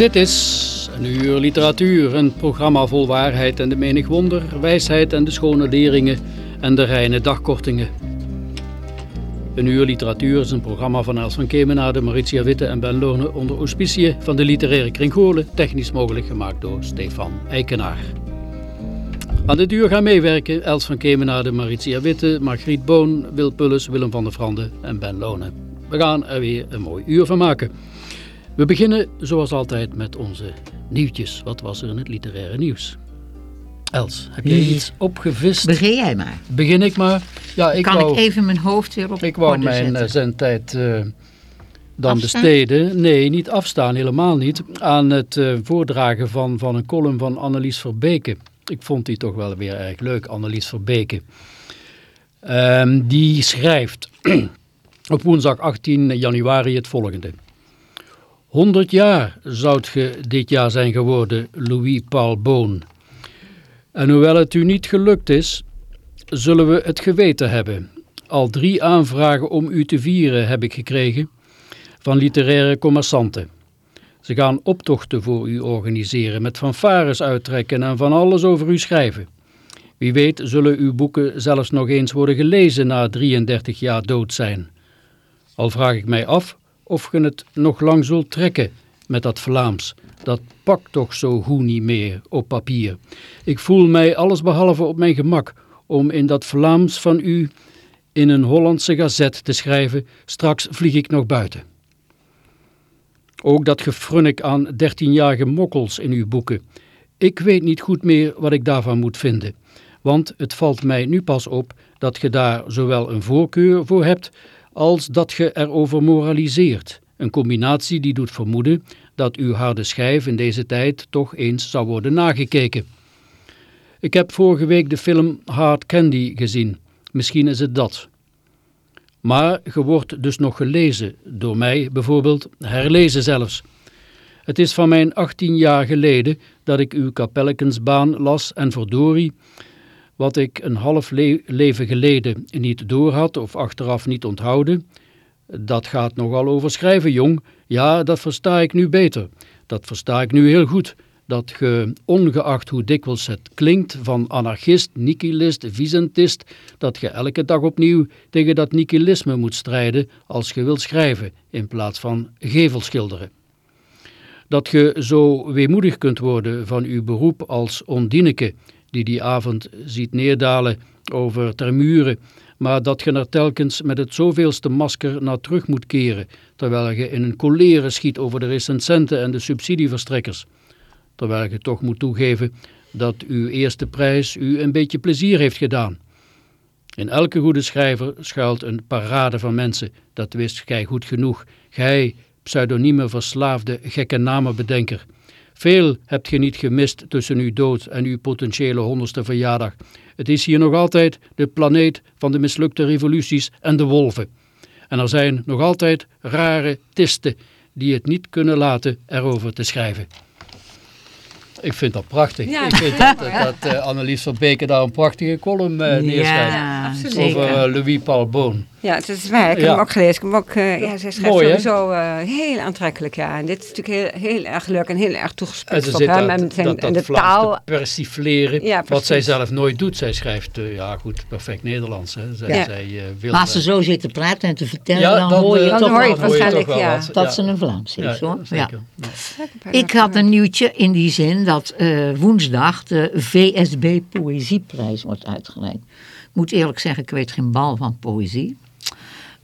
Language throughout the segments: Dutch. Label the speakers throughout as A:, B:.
A: Dit is een uur literatuur, een programma vol waarheid en de menig wonder, wijsheid en de schone leringen en de reine dagkortingen. Een uur literatuur is een programma van Els van Kemenade, Maritia Witte en Ben Lorne onder auspiciën van de literaire kring technisch mogelijk gemaakt door Stefan Eikenaar. Aan dit uur gaan meewerken Els van Kemenade, Maritia Witte, Margriet Boon, Wil Pulles, Willem van der Vrande en Ben Lone. We gaan er weer een mooi uur van maken. We beginnen zoals altijd met onze nieuwtjes. Wat was er in het literaire nieuws? Els, heb jij iets opgevist?
B: Begin jij maar.
A: Begin ik maar. Ja, ik
B: kan
A: wou,
B: ik even mijn hoofd weer op
A: ik wou mijn
B: zetten?
A: eh, zendtijd eh, dan
B: Afstaan?
A: besteden. Nee, niet afstaan, helemaal niet. Aan het eh, voordragen van, van een column van Annelies Verbeke. Ik vond die toch wel weer erg leuk, Annelies Verbeke. Ehm, die schrijft op woensdag 18 januari het volgende. 100 jaar zoudt ge dit jaar zijn geworden, Louis Paul Boon. En hoewel het u niet gelukt is, zullen we het geweten hebben. Al drie aanvragen om u te vieren heb ik gekregen van literaire commerçanten. Ze gaan optochten voor u organiseren, met fanfares uittrekken en van alles over u schrijven. Wie weet zullen uw boeken zelfs nog eens worden gelezen na 33 jaar dood zijn. Al vraag ik mij af of je het nog lang zult trekken met dat Vlaams. Dat pakt toch zo goed niet meer op papier. Ik voel mij allesbehalve op mijn gemak om in dat Vlaams van u in een Hollandse gazet te schrijven, straks vlieg ik nog buiten. Ook dat gefrunnik aan dertienjarige mokkels in uw boeken. Ik weet niet goed meer wat ik daarvan moet vinden, want het valt mij nu pas op dat je daar zowel een voorkeur voor hebt, als dat je erover moraliseert. Een combinatie die doet vermoeden dat uw harde schijf in deze tijd toch eens zou worden nagekeken. Ik heb vorige week de film Hard Candy gezien. Misschien is het dat. Maar je wordt dus nog gelezen, door mij bijvoorbeeld, herlezen zelfs. Het is van mijn 18 jaar geleden dat ik uw kapellekensbaan las en verdorie, wat ik een half le- leven geleden niet doorhad of achteraf niet onthouden, dat gaat nogal over schrijven, jong. Ja, dat versta ik nu beter. Dat versta ik nu heel goed. Dat ge, ongeacht hoe dikwijls het klinkt, van anarchist, nihilist, visentist, dat je elke dag opnieuw tegen dat nihilisme moet strijden als je wilt schrijven, in plaats van gevelschilderen. Dat je zo weemoedig kunt worden van uw beroep als ondineke, die die avond ziet neerdalen over Termuren, maar dat je er telkens met het zoveelste masker naar terug moet keren, terwijl je in een colère schiet over de recensenten en de subsidieverstrekkers. Terwijl je toch moet toegeven dat uw eerste prijs u een beetje plezier heeft gedaan. In elke goede schrijver schuilt een parade van mensen, dat wist gij goed genoeg. Gij, pseudonieme verslaafde gekke namenbedenker. Veel hebt ge niet gemist tussen uw dood en uw potentiële honderdste verjaardag. Het is hier nog altijd de planeet van de mislukte revoluties en de wolven. En er zijn nog altijd rare tisten die het niet kunnen laten erover te schrijven. Ik vind dat prachtig.
C: Ja.
A: Ik vind dat, dat, dat eh, Annelies van Beken daar een prachtige column eh neerschrijft.
B: Ja.
A: Over eh, Louis Paul Boon.
B: Ja, het is waar. Ik heb
A: Ja.
B: hem ook gelezen. Ik heb hem ook, eh, ja, zij schrijft
A: Mooi,
B: sowieso eh, heel aantrekkelijk. Ja. En dit is natuurlijk heel, heel erg leuk en heel erg
A: En
B: toegespitst
A: ze
B: op
A: zit
B: hem.
A: dat,
B: En, zijn-
A: dat,
B: en
A: dat
B: de taal.
A: persifleren,
B: Ja,
A: wat zij zelf nooit doet. Zij schrijft, eh, ja goed, perfect Nederlands. Hè. Zij,
B: Ja.
A: zij, eh, wil,
C: Maar als ze zo zit te praten en te vertellen,
A: Ja,
C: dan,
A: dan,
C: hoor je
B: dan hoor je waarschijnlijk, ja.
C: dat ze een Vlaams is.
A: ja,
C: hoor. Ja.
A: zeker. Ja.
C: Ik had een nieuwtje in die zin dat eh, woensdag de VSB Poëzieprijs wordt uitgereikt. Ik moet eerlijk zeggen, ik weet geen bal van poëzie.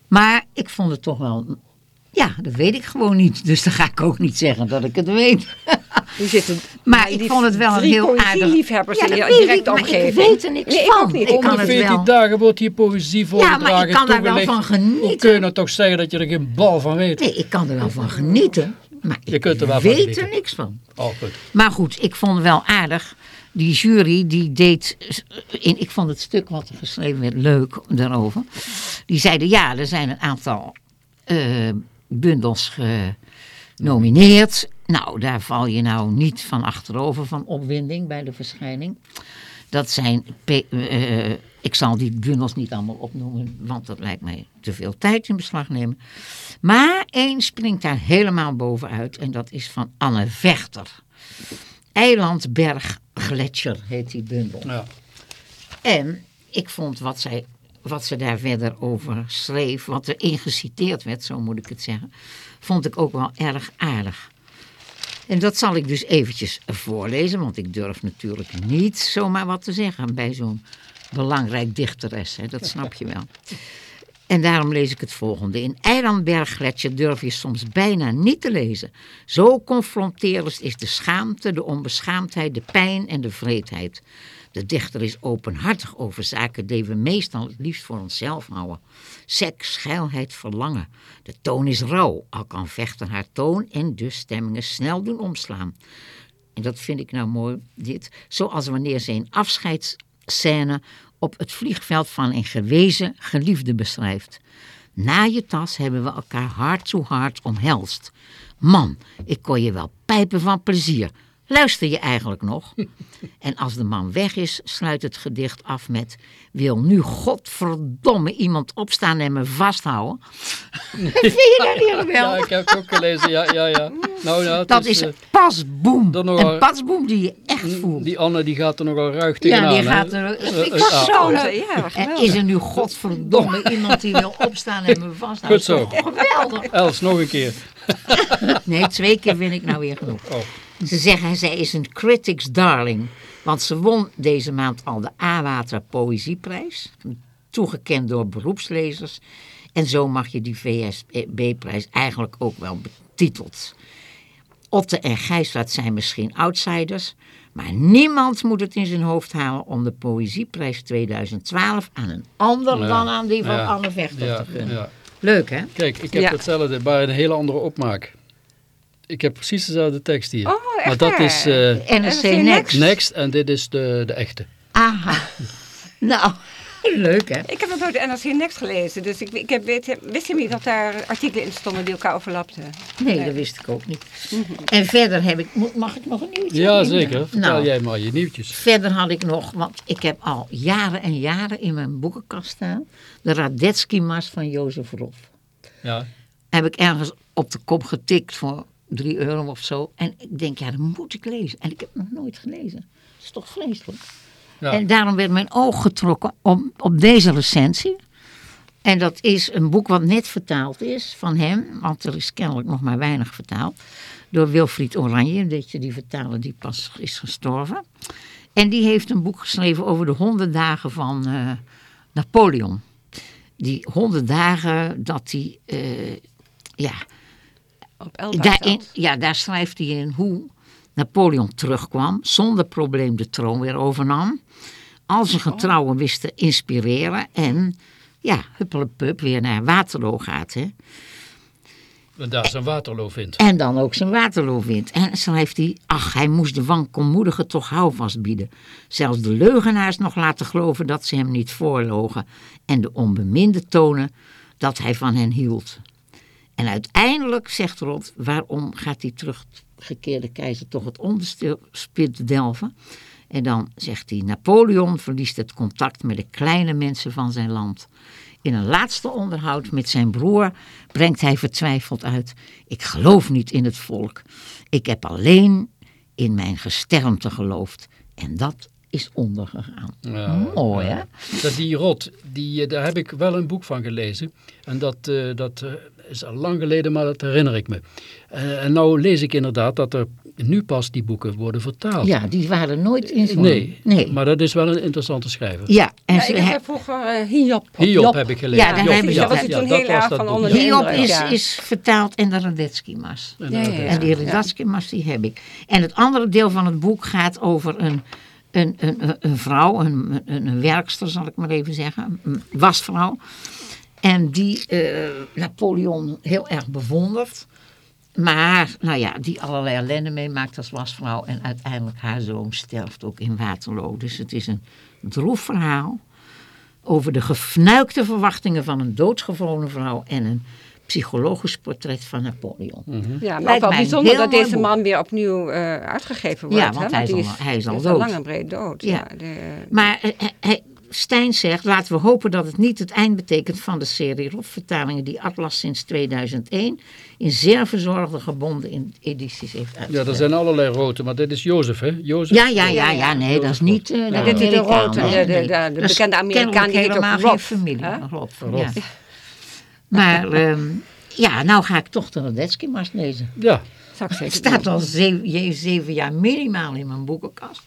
C: Maar ik vond het toch wel... Ja, dat weet ik gewoon niet. Dus dan ga ik ook niet zeggen dat ik het weet.
B: Zitten
C: Maar
B: die
C: ik vond het wel een heel aardig...
B: liefhebbers in
C: dat
B: je directe
C: ik, maar
B: omgeving.
C: Ik weet er niks
B: Nee, ik
C: van. Ik
A: Om
C: kan het
A: 14
C: wel...
A: dagen wordt hier poëzie voorgedragen.
C: maar ik kan daar wel van genieten.
A: Hoe kun je nou toch zeggen dat je er geen bal van weet?
C: Nee, ik kan er wel van genieten. Maar
A: Je
C: ik
A: kunt er wel van
C: weet er niks van.
A: Oh, goed.
C: Maar goed, ik vond het wel aardig. Die jury die deed, in, ik vond het stuk wat er geschreven werd leuk daarover. Die zeiden ja, er zijn een aantal eh, bundels genomineerd. Nou, daar val je nou niet van achterover van opwinding bij de verschijning. Dat zijn, eh, ik zal die bundels niet allemaal opnoemen, want dat lijkt mij te veel tijd in beslag nemen. Maar één springt daar helemaal bovenuit en dat is van Anne Vechter. Eilandberg Gletscher heet die bundel.
A: Ja.
C: En ik vond wat, zij, wat ze daar verder over schreef, wat er ingeciteerd werd, zo moet ik het zeggen, vond ik ook wel erg aardig. En dat zal ik dus eventjes voorlezen, want ik durf natuurlijk niet zomaar wat te zeggen bij zo'n belangrijk dichteres, hè, dat snap je wel. En daarom lees ik het volgende. In Eilandberggletsjer durf je soms bijna niet te lezen. Zo confronterend is de schaamte, de onbeschaamdheid, de pijn en de vreedheid. De dichter is openhartig over zaken die we meestal het liefst voor onszelf houden. Seks, geilheid, verlangen. De toon is rauw, al kan vechten haar toon en dus stemmingen snel doen omslaan. En dat vind ik nou mooi, dit. Zoals wanneer ze een afscheidsscène op het vliegveld van een gewezen geliefde beschrijft. Na je tas hebben we elkaar hard to hard omhelst. Man, ik kon je wel pijpen van plezier. Luister je eigenlijk nog? En als de man weg is, sluit het gedicht af met... Wil nu godverdomme iemand opstaan en me vasthouden? Vind je dat niet
A: ja, ik heb het ook gelezen. Ja, ja, ja. Nou, ja,
C: Dat is
A: eh,
C: een pasboom. Een pasboom die je voelt.
A: die Anne die gaat er nogal ruig tegenaan.
C: Ja, die gaat er...
A: Eh,
C: Ik
A: eh,
C: zo
B: Ja,
C: leuk.
B: ja,
C: En
B: geweldig.
C: is er nu godverdomme iemand die wil opstaan en me vasthouden?
A: Goed zo.
C: Geweldig.
A: Els, nog een keer.
C: Nee, twee keer vind ik nou weer genoeg.
A: Oh.
C: Ze zeggen, zij is een critics darling. Want ze won deze maand al de A-Water Poëzieprijs. Toegekend door beroepslezers. En zo mag je die VSB-prijs eigenlijk ook wel betiteld. Otte en Gijswaard zijn misschien outsiders. Maar niemand moet het in zijn hoofd halen om de Poëzieprijs 2012 aan een ander
A: Ja.
C: dan aan die van
A: Ja.
C: Anne Vechter
A: Ja,
C: te gunnen.
A: ja.
C: Leuk hè?
A: Kijk, ik heb
B: Ja.
A: hetzelfde, maar een hele andere opmaak. Ik heb precies dezelfde tekst hier.
B: Oh, echt
A: maar dat
B: waar?
A: is eh,
C: NRC
B: NRC
C: Next.
A: Next en dit is de, de echte.
C: Aha. nou, leuk hè?
B: Ik heb nog nooit de NRC Next gelezen, dus ik, ik heb, weet, wist je niet dat daar artikelen in stonden die elkaar overlapten?
C: Nee, dat wist ik ook niet. En verder heb ik, mag ik nog een nieuwtje?
A: Ja, zeker. Vertel
C: Nou,
A: jij maar je nieuwtjes.
C: verder had ik nog, want ik heb al jaren en jaren in mijn boekenkast staan, de Radetzky-mars van Jozef Rof.
A: Ja.
C: Heb ik ergens op de kop getikt voor drie euro of zo. En ik denk, ja, dat moet ik lezen. En ik heb het nog nooit gelezen. Dat is toch vreselijk?
A: Ja.
C: En daarom werd mijn oog getrokken op, op deze recensie. En dat is een boek wat net vertaald is van hem. Want er is kennelijk nog maar weinig vertaald. Door Wilfried Oranje. Weet je, die vertaler die pas is gestorven. En die heeft een boek geschreven over de honderd dagen van eh, Napoleon. Die honderd dagen dat hij... eh, ja,
B: Op Elba
C: Daarin, ja, daar schrijft hij in hoe Napoleon terugkwam, zonder probleem de troon weer overnam. Al zijn getrouwen wist te inspireren en ja, huppelepup weer naar Waterloo gaat. Hè.
A: En daar een Waterloo vindt.
C: En dan ook zijn Waterloo wint. En schrijft hij, ach, hij moest de wankelmoedigen toch houvast bieden. Zelfs de leugenaars nog laten geloven dat ze hem niet voorlogen. En de onbeminde tonen dat hij van hen hield. Uiteindelijk zegt Rot, waarom gaat die teruggekeerde keizer toch het onderste spit delven? En dan zegt hij, Napoleon verliest het contact met de kleine mensen van zijn land. In een laatste onderhoud met zijn broer brengt hij vertwijfeld uit. Ik geloof niet in het volk. Ik heb alleen in mijn gesternte geloofd. En dat is ondergegaan.
A: Ja,
C: Mooi hè?
A: Dat die rot, die, eh, daar heb ik wel een boek van gelezen. En dat, eh, dat eh, is al lang geleden, maar dat herinner ik me. Eh, en nou lees ik inderdaad dat er nu pas die boeken worden vertaald.
C: Ja, die waren nooit in vorm.
A: Nee,
C: nee.
A: maar dat is wel een interessante schrijver.
C: Ja, en
B: Ja,
C: ze,
B: ik heb vroeger eh, Hiob.
A: Hiob heb ik gelezen.
C: Ja, daar hebben ze-
A: ja,
B: toen
A: dat
B: heel erg van onder de
C: Hiob is,
B: ja.
C: is vertaald in de Radetzky-mas.
A: En
B: Ja,
C: die Radetzky-mas die heb ik. En het andere deel van het boek gaat over een, een, een, vrouw, een, een, een werkster zal ik maar even zeggen, een wasvrouw. En die eh, Napoleon heel erg bewondert. Maar, nou ja, die allerlei ellende meemaakt als wasvrouw. En uiteindelijk haar zoon sterft ook in Waterloo. Dus het is een droef verhaal over de gefnuikte verwachtingen van een doodsgevroren vrouw en een psychologisch portret van Napoleon.
A: Mhm.
B: Ja, maar
C: Lijkt
B: ook wel bijzonder dat deze man weer opnieuw eh, uitgegeven wordt.
C: Ja, want
B: hè?
C: hij is al- hij is al dood.
B: lang en breed dood.
C: Ja.
B: Ja. de-
C: Maar eh, eh, hij- Stijn zegt, laten we hopen dat het niet het eind betekent van de serie Rob-vertalingen die Atlas sinds 2001 in zeer verzorgde gebonden in edities heeft
A: Ja,
C: uitgegeven.
A: er zijn allerlei roten, maar dit is Jozef, hè? Jozef?
C: Ja, ja, ja, ja, nee, dat is niet uh,
A: Ja,
B: dit is de
C: hè,
B: de- de- de- de bekende Amerikaan, die heet ook Rob,
C: familie,
B: hè?
C: Rob.
A: Rob.
C: Ja. Maar ehm, ja, nou ga ik toch de Radetzky-mars lezen.
A: Ja,
C: Het
B: zeker
C: staat al zeven, je- zeven jaar minimaal in mijn boekenkast.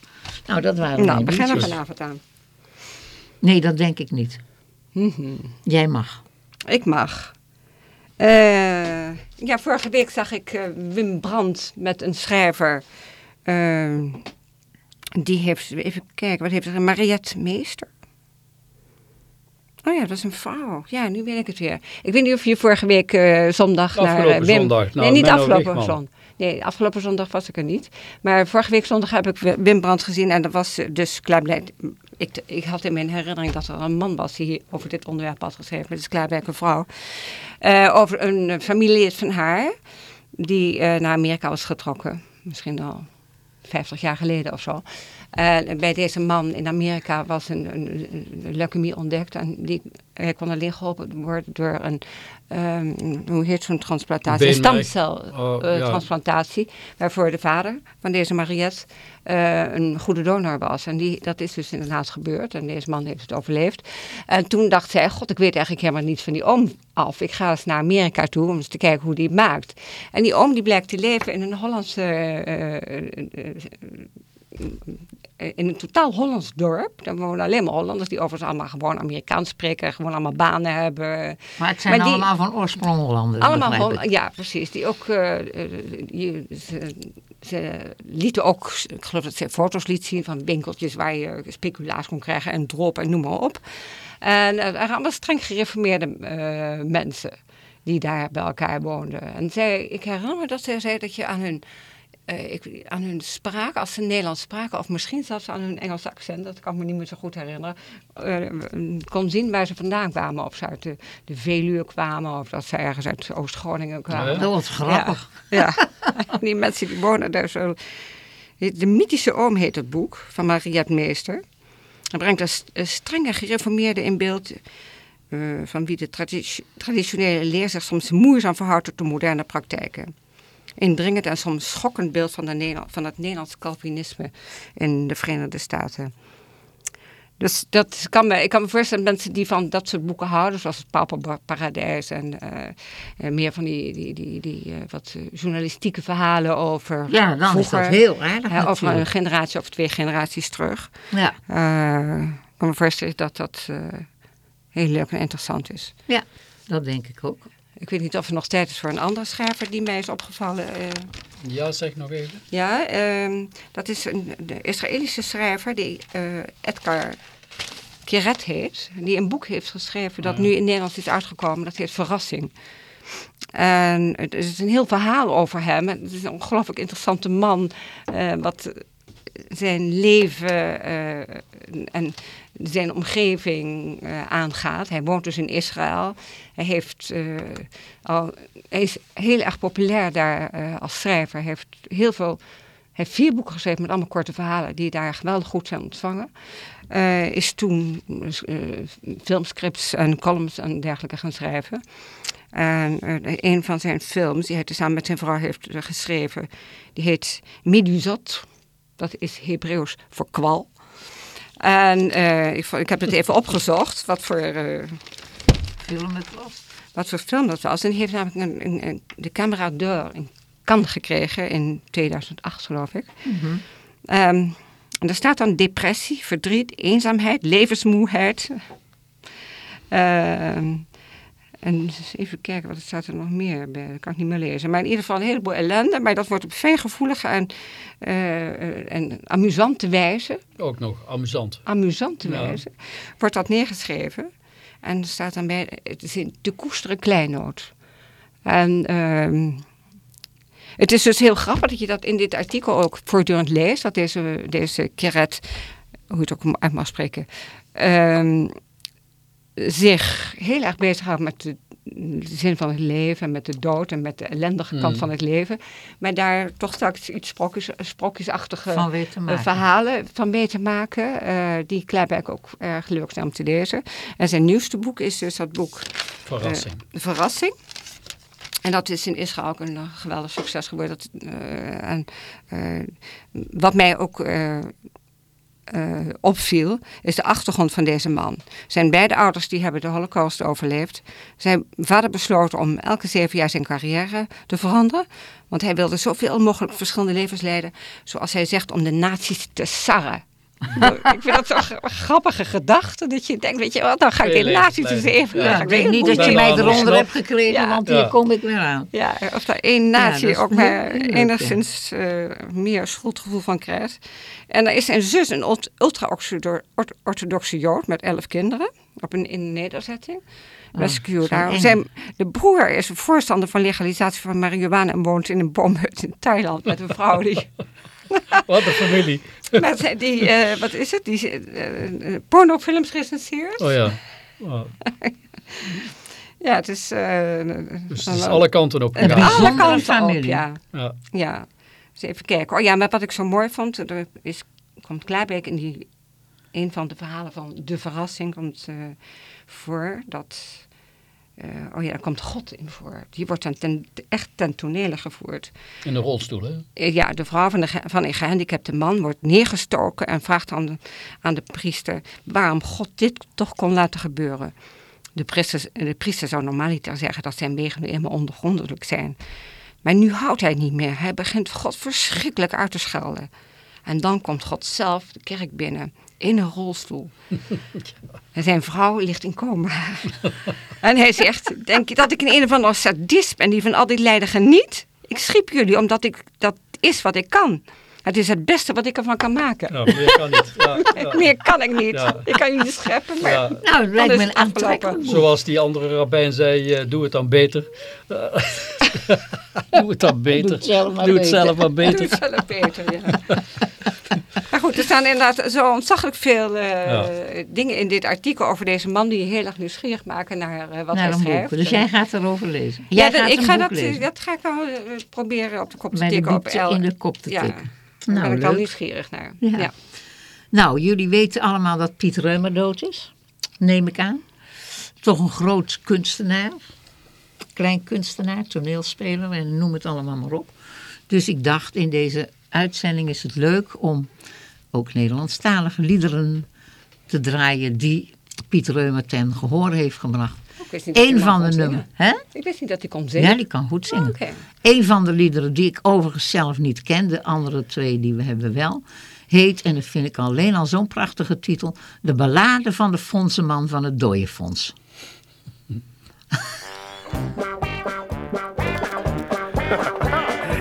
C: Nou, dat waren
B: Nou,
C: mijn
B: begin er vanavond aan.
C: Nee, dat denk ik niet.
B: Mhm.
C: Jij mag.
B: Ik mag. Eh, ja, vorige week zag ik eh, Wim Brandt met een schrijver. Eh, die heeft, even kijken, wat heeft er? Mariette Meester. Oh ja, dat is een vrouw. Ja, nu weet ik het weer. Ik weet niet of je vorige week eh, zondag naar
A: Afgelopen
B: Wim...
A: zondag, nou,
B: nee, niet
A: Menno
B: afgelopen zondag. Nee, afgelopen zondag was ik er niet. Maar vorige week zondag heb ik Wim Brandt gezien. En dat was dus. Ik, ik had in mijn herinnering dat er een man was die over dit onderwerp had geschreven. Maar het is een vrouw. Eh, over een eh, familielid van haar. Die eh, naar Amerika was getrokken. Misschien al 50 jaar geleden of zo. Bij deze man in Amerika was een, een, een leukemie ontdekt. En die, hij kon alleen geholpen worden door een, ehm, hoe heet zo'n transplantatie? Een stamceltransplantatie.
A: Oh, ja.
B: waarvoor de vader van deze Mariette eh, een goede donor was. En die, dat is dus inderdaad gebeurd. En deze man heeft het overleefd. En toen dacht zij, god, ik weet eigenlijk helemaal niets van die oom af. Ik ga eens naar Amerika toe om eens te kijken hoe die het maakt. En die oom die blijkt te leven in een Hollandse... eh, eh, eh, in een totaal Hollands dorp. Daar wonen alleen maar Hollanders die overigens allemaal gewoon Amerikaans spreken. Gewoon allemaal banen hebben.
C: Maar het zijn
B: Maar die-
C: allemaal van oorsprong Hollanders.
B: Allemaal
C: begrijp
B: Hol-
C: ik.
B: ja, precies. Die ook, die- ze, ze lieten ook, ik geloof dat ze foto's liet zien van winkeltjes waar je speculaas kon krijgen en drop en noem maar op. En eh, er waren allemaal streng gereformeerde mensen die daar bij elkaar woonden. En zij, ik herinner me dat zij zei dat je aan hun, eh, ik, aan hun spraak, als ze Nederlands spraken, of misschien zelfs aan hun Engels accent, dat kan ik me niet meer zo goed herinneren, eh, kon zien waar ze vandaan kwamen. Of ze uit de, de Veluwe kwamen, of dat ze ergens uit Oost-Groningen kwamen.
A: Ja.
C: Dat was grappig.
B: Ja, die mensen die wonen daar zo. De mythische oom heet het boek van Mariette Meester. Hij brengt een, st- een strenge gereformeerde in beeld. eh, van wie de tradi- traditionele leer zich soms moeizaam verhoudt tot de moderne praktijken. Indringend en soms schokkend beeld van, de Nederland, van het Nederlands Calvinisme in de Verenigde Staten. Dus dat kan me, ik kan me voorstellen dat mensen die van dat soort boeken houden, zoals het Pauperparadijs en eh, eh, meer van die, die, die, die eh, wat eh, journalistieke verhalen over
C: Ja, dan
B: vroeger,
C: is dat heel aardig
B: hè, over een generatie of twee generaties terug.
C: Ja.
B: Ik kan me voorstellen dat dat heel leuk en interessant is.
C: ja, dat denk ik ook.
B: Ik weet niet of er nog tijd is voor een andere schrijver die mij is opgevallen. eh.
A: ja, zeg nog even.
B: ja, ehm, dat is een de Israëlische schrijver die eh, Edgar Keret heet. Die een boek heeft geschreven dat
A: Ja.
B: nu in Nederlands is uitgekomen. Dat heet Verrassing. En het is een heel verhaal over hem. Het is een ongelooflijk interessante man. eh, wat zijn leven en zijn omgeving eh, aangaat. Hij woont dus in Israël. Hij, heeft, eh, al, hij is heel erg populair daar eh, als schrijver. Hij heeft heel veel heeft vier boeken geschreven met allemaal korte verhalen die daar geweldig goed zijn ontvangen. Is toen filmscripts en columns en dergelijke gaan schrijven. En een van zijn films, die hij samen met zijn vrouw heeft geschreven, die heet Meduzot. Dat is Hebreeuws voor kwal. En ik, ik, heb het even opgezocht, wat voor
C: film het was.
B: Wat voor film dat was. En die heeft namelijk een, een, een, de camera d'or in Cannes gekregen in 2008, geloof ik. Mm -hmm. um, en daar staat dan depressie, verdriet, eenzaamheid, levensmoeheid. Uh, en even kijken, wat staat er nog meer bij? Dat kan ik niet meer lezen. Maar in ieder geval een heleboel ellende. Maar dat wordt op fijngevoelige en, uh, en amusante wijze.
A: Ook nog, amusant.
B: Amusante ja. wijze. Wordt dat neergeschreven. En er staat dan bij, het is in de koesteren kleinoot. En... Uh, het is dus heel grappig dat je dat in dit artikel ook voortdurend leest. Dat deze, deze Keret, hoe je het ook uit mag spreken, um, zich heel erg bezighoudt met de, zin van het leven en met de dood en met de ellendige kant
A: Mm.
B: van het leven. Maar daar toch straks iets sprokjes, sprokjesachtige
C: Van
B: eh, verhalen van mee te maken. eh, die Kleiberg ook erg leuk zijn om te lezen. En zijn nieuwste boek is dus dat boek
A: Verrassing.
B: eh, Verrassing. En dat is in Israël ook een geweldig succes geworden. Dat, eh, en, eh, wat mij ook eh, opviel, is de achtergrond van deze man. Zijn beide ouders die hebben de holocaust overleefd. Zijn vader besloten om elke zeven jaar zijn carrière te veranderen. Want hij wilde zoveel mogelijk verschillende levens leiden. Zoals hij zegt, om de nazi's te sarren. ik vind dat zo'n grappige gedachte. Dat je denkt, weet je wat, dan ga ik eens
A: blijven.
B: even...
A: Ja,
C: ik weet niet dat je mij eronder hebt gekregen,
B: Ja.
C: want
A: Ja.
C: hier kom ik weer aan.
B: Ja, of daar één natie ook maar enigszins eh, meer schuldgevoel van krijgt. En dan is zijn zus een ult- ultra-orthodoxe jood met elf kinderen. Op een, in een nederzetting. Rescue
C: Oh.
B: Zijn, de broer is een voorstander van legalisatie van marihuana en woont in een boomhut in Thailand met een vrouw die,
A: Wat een familie.
B: zijn- die eh, wat is het, die eh, eh, pornofilms recenseert.
A: Oh ja. Oh,
B: Ja, het is... eh,
A: dus het is alle kanten op
B: alle
A: gegaan.
C: bijzondere
B: kanten op, ja.
A: Ja.
B: Ja, eens even kijken. Oh ja, maar wat ik zo mooi vond, er is, komt Klaarbeek in die, een van de verhalen van De Verrassing komt eh, voor dat, eh, oh ja, daar komt God in voor. Die wordt dan ten, echt ten tonele gevoerd.
A: In de rolstoel, hè?
B: Eh, ja, de vrouw van, de, van een gehandicapte man wordt neergestoken en vraagt aan de, aan de priester waarom God dit toch kon laten gebeuren. De priester, de priester zou normaliter zeggen dat zijn wegen nu eenmaal ondergrondelijk zijn. Maar nu houdt hij niet meer. Hij begint God verschrikkelijk uit te schelden. En dan komt God zelf de kerk binnen in een rolstoel. En zijn vrouw ligt in coma. en hij zegt, denk je dat ik een een of andere sadist ben die van al dit lijden geniet? Ik schiep jullie omdat ik, dat is wat ik kan. Het is het beste wat ik ervan kan maken.
A: Nou, meer kan niet. Ja, ja.
B: Meer kan ik niet.
A: Ja.
B: Ik kan jullie scheppen, maar...
A: Ja.
C: Nou, het lijkt me een aantrekkelijk.
A: Zoals die andere rabbijn zei, eh, doe het dan beter. Doe het dan beter.
C: Doe het zelf maar
A: Doe het
C: beter.
A: zelf maar
B: Doe
A: beter.
B: het zelf beter, ja. Er staan inderdaad zo ontzaglijk veel eh,
A: Ja.
B: dingen in dit artikel over deze man die je heel erg nieuwsgierig maken naar eh, wat
C: Naar
B: hij schrijft.
C: boek. Dus jij gaat erover lezen. Jij
B: ja,
C: gaat
B: ik ga dat,
C: lezen.
B: dat ga ik wel eh, proberen op de kop te tikken. Op
C: in de kop te
B: ja,
C: tikken.
B: Daar
C: Nou,
B: ben ik wel nieuwsgierig naar.
C: Ja.
B: Ja.
C: Nou, jullie weten allemaal dat Piet Reumer dood is. Neem ik aan. Toch een groot kunstenaar. Klein kunstenaar, toneelspeler en noem het allemaal maar op. Dus ik dacht, in deze uitzending is het leuk om ook Nederlandstalige liederen te draaien die Piet Reumer ten gehoor heeft gebracht.
B: Ik wist niet dat hij
C: Eén van de
B: kon zingen.
C: nummers. Hè?
B: Ik wist niet dat hij kon zingen.
C: Ja, die kan goed zingen.
B: Oké.
C: Een van de liederen die ik overigens zelf niet ken, de andere twee die we hebben wel, heet, en dat vind ik alleen al zo'n prachtige titel, De Ballade van de Fondsenman van het Dooienfonds.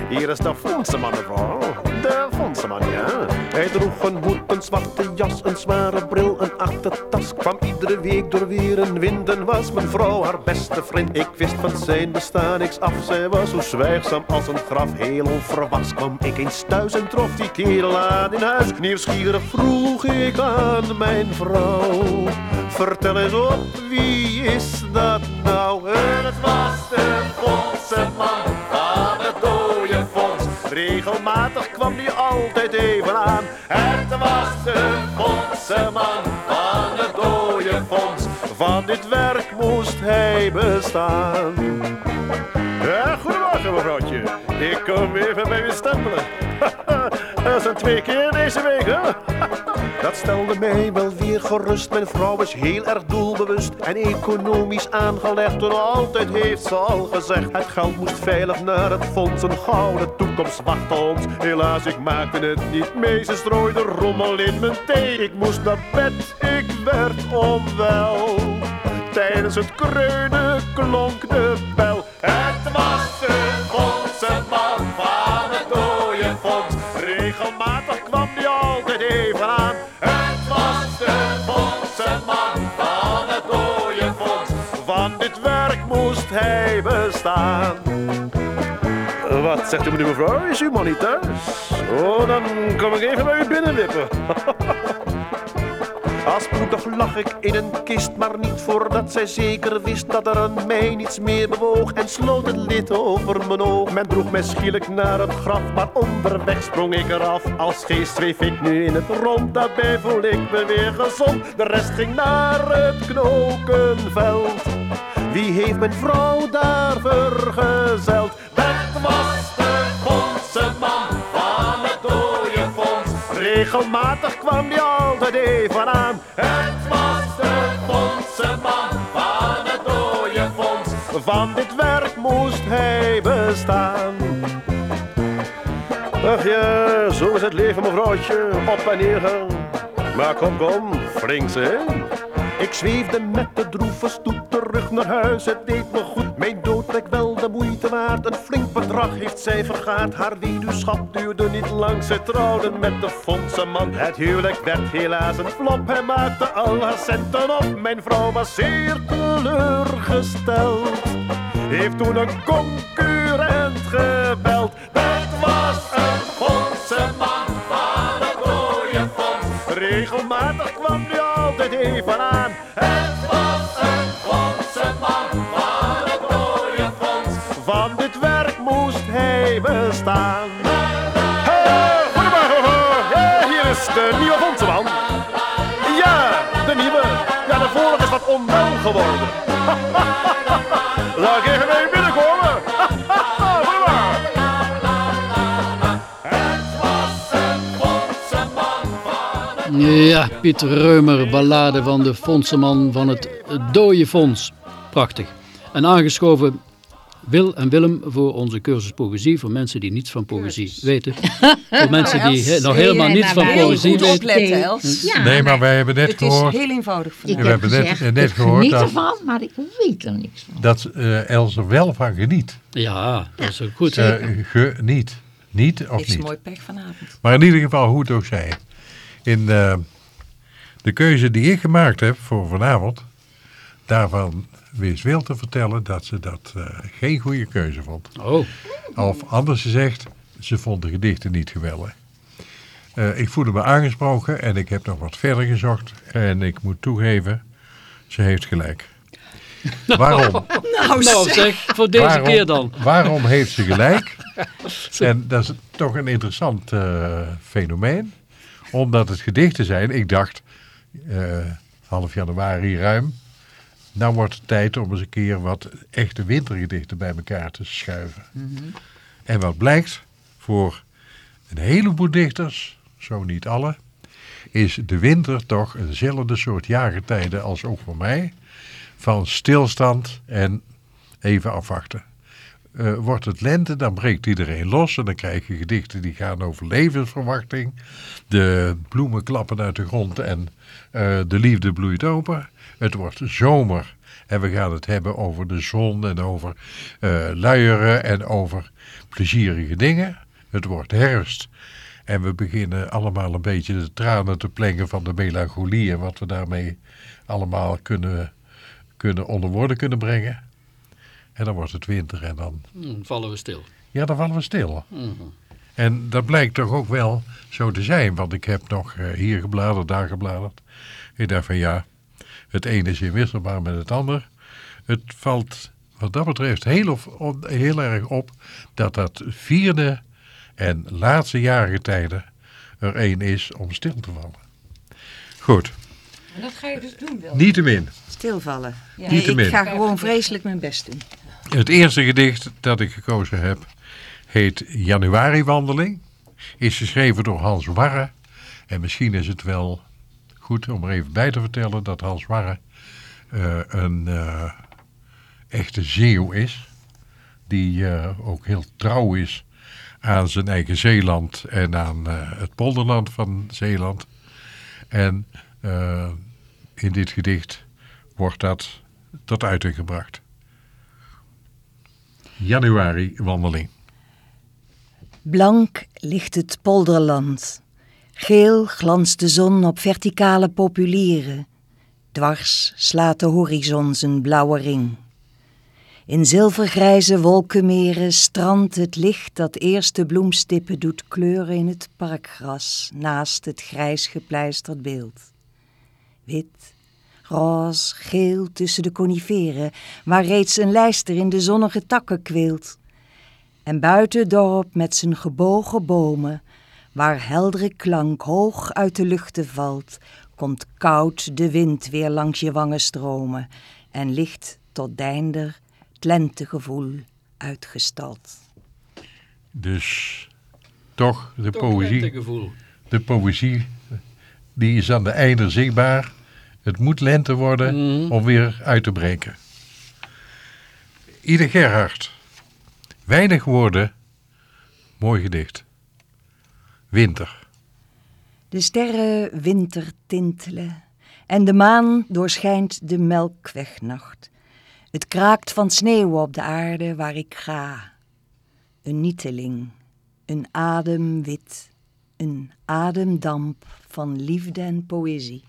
D: Hier is de fondsenman mevrouw. De fondsenman, ja. Hij droeg een hoed, een zwarte jas, een zware bril, een achtertas. Kwam iedere week door weer een wind en was mijn vrouw haar beste vriend. Ik wist van zijn bestaan niks af. Zij was zo zwijgzaam als een graf, heel onverwachts. Kwam ik eens thuis en trof die kerel aan in huis. Nieuwsgierig vroeg ik aan mijn vrouw. Vertel eens op, wie is dat nou? En het was de dode fonds. Regelmatig kwam die altijd even aan. Het was de fondsenman van het dode fonds. Van dit werk moest hij bestaan. Ja, goedemorgen mevrouwtje. Ik kom even bij u stempelen. Dat zijn twee keer deze week, hè? Dat stelde mij wel weer gerust. Mijn vrouw is heel erg doelbewust en economisch aangelegd. En altijd heeft ze al gezegd: het geld moest veilig naar het fonds. Een gouden toekomst wachtte ons. Helaas, ik maakte het niet mee. Ze strooide rommel in mijn thee. Ik moest naar bed, ik werd onwel. Tijdens het kreunen klonk de bel. Het was de fondsenman Regelmatig kwam die altijd even aan. Het was de fondsenman van het dode fonds. Van dit werk moest hij bestaan. Wat zegt u meneer mevrouw? Is uw man niet thuis? Oh, dan kom ik even bij u binnenwippen. Aspoedig lag ik in een kist, maar niet voordat zij zeker wist dat er aan mij niets meer bewoog en sloot het lid over mijn oog. Men droeg mij schielijk naar het graf, maar onderweg sprong ik eraf. Als geest zweef ik nu in het rond, daarbij voel ik me weer gezond. De rest ging naar het knokenveld. Wie heeft mijn vrouw daar vergezeld? Dat was de dode fonds. Regelmatig kwam die altijd even aan. Het was de fondsenman van het dode fonds. Van dit werk moest hij bestaan. Ach ja, zo is het leven, mevrouwtje. Op en neer. Maar kom, kom, flink zijn. Ik zweefde met de droeve stoet terug naar huis. Het deed me goed, mijn dood leek wel de moeite waard. Een flink bedrag heeft zij vergaard. Haar weduwschap duurde niet lang. Zij trouwde met de fondsenman. Het huwelijk werd helaas een flop. Hij maakte al haar centen op. Mijn vrouw was zeer teleurgesteld. Heeft toen een concurrent gebeld. Dat was een fondsenman van het dode fonds. Regelmatig kwam hij altijd even aan. Het was een fondsenman van het dode fonds. Van dit werk moest hij bestaan. Hey, goedemorgen. Ja, hier is de nieuwe fondsenman. Ja, de nieuwe. Ja, de vorige is wat onwel geworden. Laat even bij
A: Ja, Piet Reumer, ballade van de fondsenman van het dode fonds. Prachtig. En aangeschoven Wil en Willem voor onze cursus poëzie, voor mensen die niets van poëzie weten. Voor mensen die he- nog helemaal niets van poëzie
E: goed
A: weten.
E: opletten, Els.
C: Ja,
F: nee, maar wij hebben net
E: Het is
F: gehoord
E: heel eenvoudig
C: ik
E: vandaag.
F: we
C: heb
F: hebben net-
C: gezegd,
F: net
C: ik
F: gehoord dat-
C: ervan, maar ik weet er niks van.
F: dat eh Els er wel van geniet.
A: Ja, dat is ook goed.
F: Eh, geniet. Niet of
E: Heeft ze
F: niet.
E: mooi pech vanavond.
F: Maar in ieder geval, hoe het ook zij. In eh, de keuze die ik gemaakt heb voor vanavond, daarvan wist Wil te vertellen dat ze dat eh, geen goede keuze vond.
A: Oh,
F: Of anders gezegd, ze vond de gedichten niet geweldig. Eh, ik voelde me aangesproken en ik heb nog wat verder gezocht. En ik moet toegeven, ze heeft gelijk. Waarom?
E: Nou,
A: nou zeg, voor deze
F: waarom,
A: keer dan.
F: Waarom heeft ze gelijk? en dat is toch een interessant eh, fenomeen. Omdat het gedichten zijn. Ik dacht, eh, half januari ruim. Nou wordt het tijd om eens een keer wat echte wintergedichten bij elkaar te schuiven. En wat blijkt, voor een heleboel dichters, zo niet alle, is de winter toch eenzelfde soort jaargetijden als ook voor mij. Van stilstand en even afwachten. Eh, wordt het lente, dan breekt iedereen los en dan krijg je gedichten die gaan over levensverwachting. De bloemen klappen uit de grond en eh, de liefde bloeit open. Het wordt zomer en we gaan het hebben over de zon en over eh, luieren en over plezierige dingen. Het wordt herfst en we beginnen allemaal een beetje de tranen te plengen van de melancholie en wat we daarmee allemaal kunnen, kunnen onder woorden kunnen brengen. En dan wordt het winter en dan,
A: Hm, vallen we stil.
F: ja, dan vallen we stil.
A: Mhm.
F: En dat blijkt toch ook wel zo te zijn, want ik heb nog eh, hier gebladerd, daar gebladerd. Ik dacht van ja, het ene is inwisselbaar met het ander. Het valt wat dat betreft heel, of, heel erg op dat dat vierde En laatste jarige tijden er één is om stil te vallen. Goed,
B: En dat ga je dus doen, Wil.
F: niettemin.
G: Stilvallen.
B: Ja.
F: Niettemin.
G: ik ga gewoon vreselijk mijn best doen.
F: Het eerste gedicht dat ik gekozen heb heet Januariwandeling. Is geschreven door Hans Warre. En misschien is het wel goed om er even bij te vertellen dat Hans Warre eh, een eh, echte zeeuw is. Die eh, ook heel trouw is aan zijn eigen Zeeland en aan het polderland van Zeeland. En in dit gedicht wordt dat tot uiting gebracht. Januari wandeling.
G: Blank ligt het polderland. Geel glanst de zon op verticale populieren. Dwars slaat de horizon zijn blauwe ring. In zilvergrijze wolkenmeren strandt het licht dat eerst de bloemstippen doet kleuren in het parkgras naast het grijs gepleisterd beeld. Wit, roze, geel tussen de coniferen, waar reeds een lijster in de zonnige takken kweelt. En buiten het dorp met zijn gebogen bomen, waar heldere klank hoog uit de luchten valt, komt koud de wind weer langs je wangen stromen en ligt tot dijnder het lentegevoel uitgestald.
F: Dus toch de
A: Toch
F: poëzie.
A: lentegevoel.
F: De poëzie die is aan de einder zichtbaar. Het moet lente worden
A: Mhm.
F: om weer uit te breken. Ieder Gerhard. Weinig woorden. Mooi gedicht. Winter.
G: De sterren winter tintelen en de maan doorschijnt de melkwegnacht. Het kraakt van sneeuw op de aarde waar ik ga. Een nieteling, een ademwit, een ademdamp van liefde en poëzie.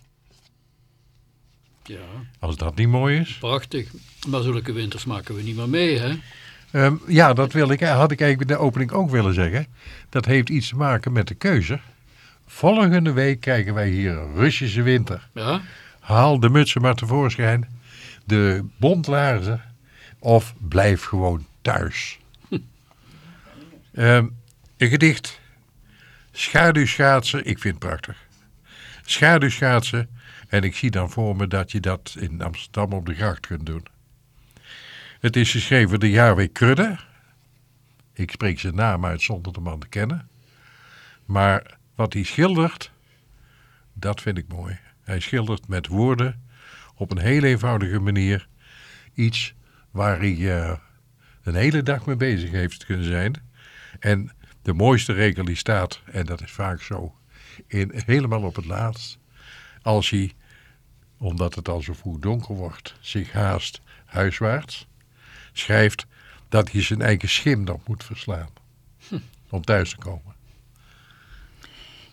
A: Ja,
F: Als dat niet mooi is.
A: prachtig. Maar zulke winters maken we niet meer mee, hè?
F: Ehm, ja, dat wil ik, had ik eigenlijk in de opening ook willen zeggen. Dat heeft iets te maken met de keuze. Volgende week krijgen wij hier een Russische winter.
A: Ja,
F: Haal de mutsen maar tevoorschijn. De bontlaarzen. Of blijf gewoon thuis. Ehm, een gedicht. Schaduwschaatsen. Ik vind het prachtig. Schaduwschaatsen. En ik zie dan voor me dat je dat in Amsterdam op de gracht kunt doen. Het is geschreven door Jaarwee Krudde. Ik spreek zijn naam uit zonder de man te kennen. Maar wat hij schildert, dat vind ik mooi. Hij schildert met woorden op een heel eenvoudige manier iets waar hij eh, een hele dag mee bezig heeft kunnen zijn. En de mooiste regel die staat, en dat is vaak zo, in, helemaal op het laatst. Als hij, omdat het al zo vroeg donker wordt, zich haast huiswaarts, schrijft dat hij zijn eigen schim nog moet verslaan. Om thuis te komen.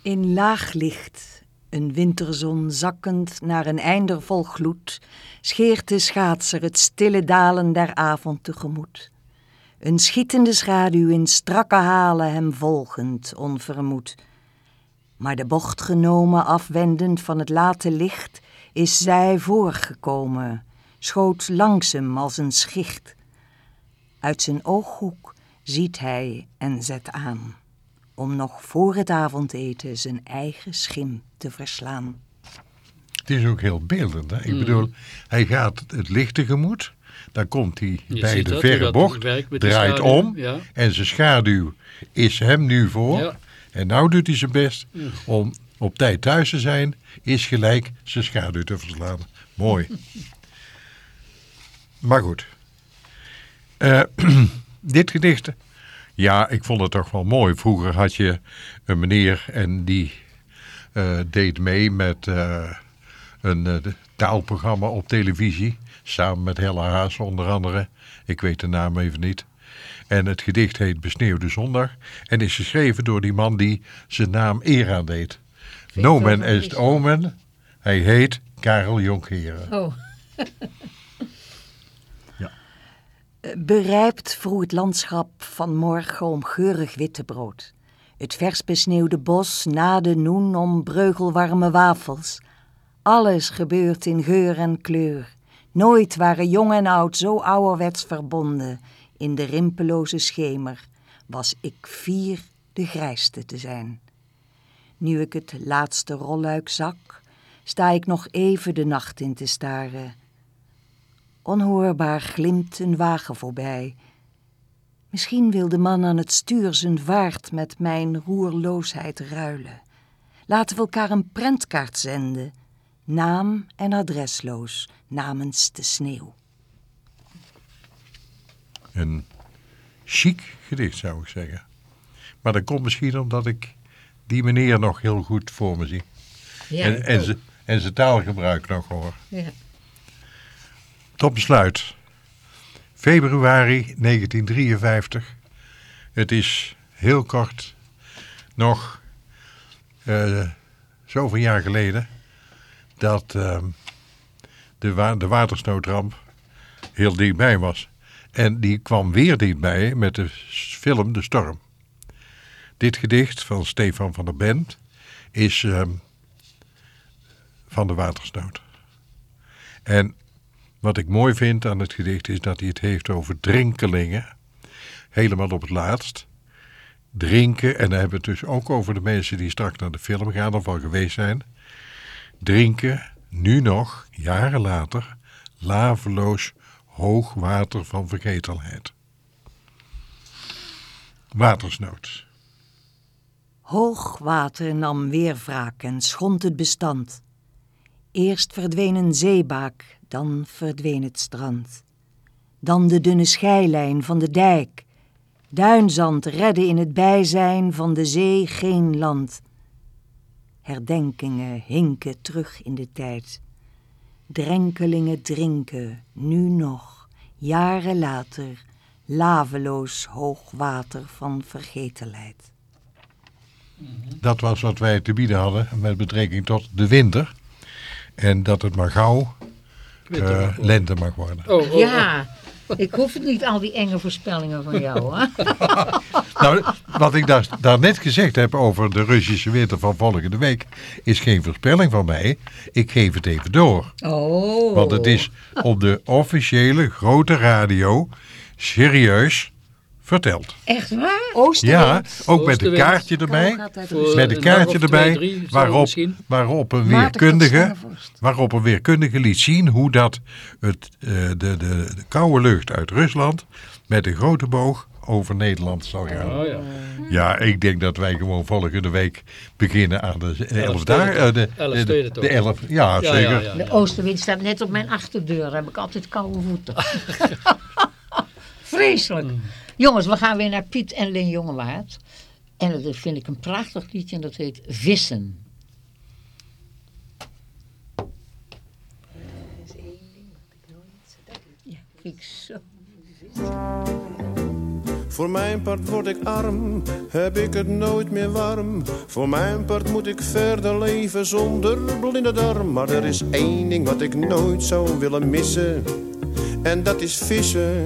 G: In laag licht, een winterzon zakkend naar een einder vol gloed, scheert de schaatser het stille dalen der avond tegemoet. Een schietende schaduw in strakke halen hem volgend, onvermoed. Maar de bocht genomen afwendend van het late licht, is zij voorgekomen, schoot langzaam als een schicht. Uit zijn ooghoek ziet hij en zet aan om nog voor het avondeten zijn eigen schim te verslaan.
F: Het is ook heel beeldend. Hè? Ik bedoel, hij gaat het licht tegemoet. Dan komt hij
A: Je
F: bij de
A: dat,
F: verre bocht, draait om.
A: ja.
F: En zijn schaduw is hem nu voor.
A: Ja.
F: En nou doet hij zijn best om op tijd thuis te zijn. Is gelijk zijn schaduw te verslaan. Mooi. maar goed. Eh, dit gedicht. Ja, ik vond het toch wel mooi. Vroeger had je een meneer en die eh, deed mee met eh, een taalprogramma op televisie. Samen met Hella Haas onder andere. Ik weet de naam even niet. En het gedicht heet Besneeuwde Zondag. En is geschreven door die man die zijn naam eer aan deed. Nomen est omen. Hij heet Karel Jonkheren.
C: Oh,
G: Berijpt vroeg het landschap van morgen om geurig wittebrood. Het vers besneeuwde bos na de noen om breugelwarme wafels. Alles gebeurt in geur en kleur. Nooit waren jong en oud zo ouderwets verbonden. In de rimpeloze schemer was ik vier de grijste te zijn. Nu ik het laatste rolluik zak, sta ik nog even de nacht in te staren. Onhoorbaar glimt een wagen voorbij. Misschien wil de man aan het stuur zijn vaart met mijn roerloosheid ruilen. Laten we elkaar een prentkaart zenden, naam en adresloos, namens de sneeuw.
F: Een chic gedicht zou ik zeggen. Maar dat komt misschien omdat ik die meneer nog heel goed voor me zie.
C: Ja,
F: en, en, ze, en zijn taalgebruik nog hoor.
C: Ja.
F: Tot besluit. Februari 1953. Het is heel kort nog eh, zoveel jaar geleden dat ehm, de, wa de watersnoodramp heel dichtbij was. En die kwam weer dichtbij met de film De Storm. Dit gedicht van Stefan van der Bent is ehm, van de watersnood. En wat ik mooi vind aan het gedicht is dat hij het heeft over drinkelingen. Helemaal op het laatst. Drinken, en dan hebben we het dus ook over de mensen die straks naar de film gaan of al geweest zijn. Drinken, nu nog, jaren later, laveloos hoog water van vergetelheid. Watersnood.
G: Hoog water nam weer wraak en schond het bestand. Eerst verdween een zeebaak, dan verdween het strand. Dan de dunne scheilijn van de dijk. Duinzand redde in het bijzijn van de zee geen land. Herdenkingen hinken terug in de tijd. Drenkelingen drinken, nu nog, jaren later, laveloos hoog water van vergetelheid.
F: Dat was wat wij te bieden hadden met betrekking tot de winter. En dat het maar gauw eh, lente mag worden.
A: Oh, oh, oh.
C: Ja, ik hoef het niet, al die enge voorspellingen van jou. Hè?
F: Nou, wat ik daar, daar net gezegd heb over de Russische winter van volgende week, is geen voorspelling van mij. Ik geef het even door.
C: Oh.
F: Want het is op de officiële grote radio serieus verteld.
C: Echt waar?
F: Ja, ook met een
A: Oostenwind.
F: kaartje erbij.
A: Voor
F: Met een kaartje erbij
A: twee, drie, zo
F: waarop, waarop, een weerkundige, waarop een weerkundige liet zien hoe dat het, eh, de, de, de koude lucht uit Rusland met een grote boog over Nederland zal gaan.
A: Oh, ja.
F: Ja, ik denk dat wij gewoon volgende week beginnen aan de elf
A: stedentocht.
F: dagen. eh, de,
A: Elf
F: de, de,
A: stedentocht.
F: de elf, ja,
A: Ja,
F: zeker.
A: ja, ja,
C: De oostenwind staat net op mijn achterdeur. Daar heb ik altijd koude voeten. Vreselijk. Jongens, we gaan weer naar Piet en Leen Jongewaard. En dat vind ik een prachtig liedje en dat heet Vissen. Ja, ik zo.
D: Voor mijn part word ik arm, heb ik het nooit meer warm. Voor mijn part moet ik verder leven zonder blinde darm. Maar er is één ding wat ik nooit zou willen missen. En dat is vissen.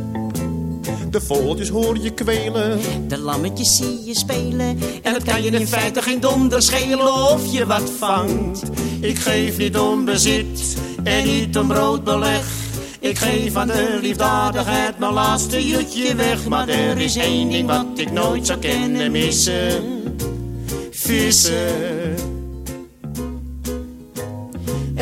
D: De vogeltjes hoor je kwelen,
H: De lammetjes zie je spelen.
D: En het kan je in feite geen donder schelen of je wat vangt. Ik geef niet om bezit en niet om brood beleg. Ik geef aan de liefdadigheid mijn laatste jutje weg. Maar er is één ding wat ik nooit zou kennen missen. Vissen.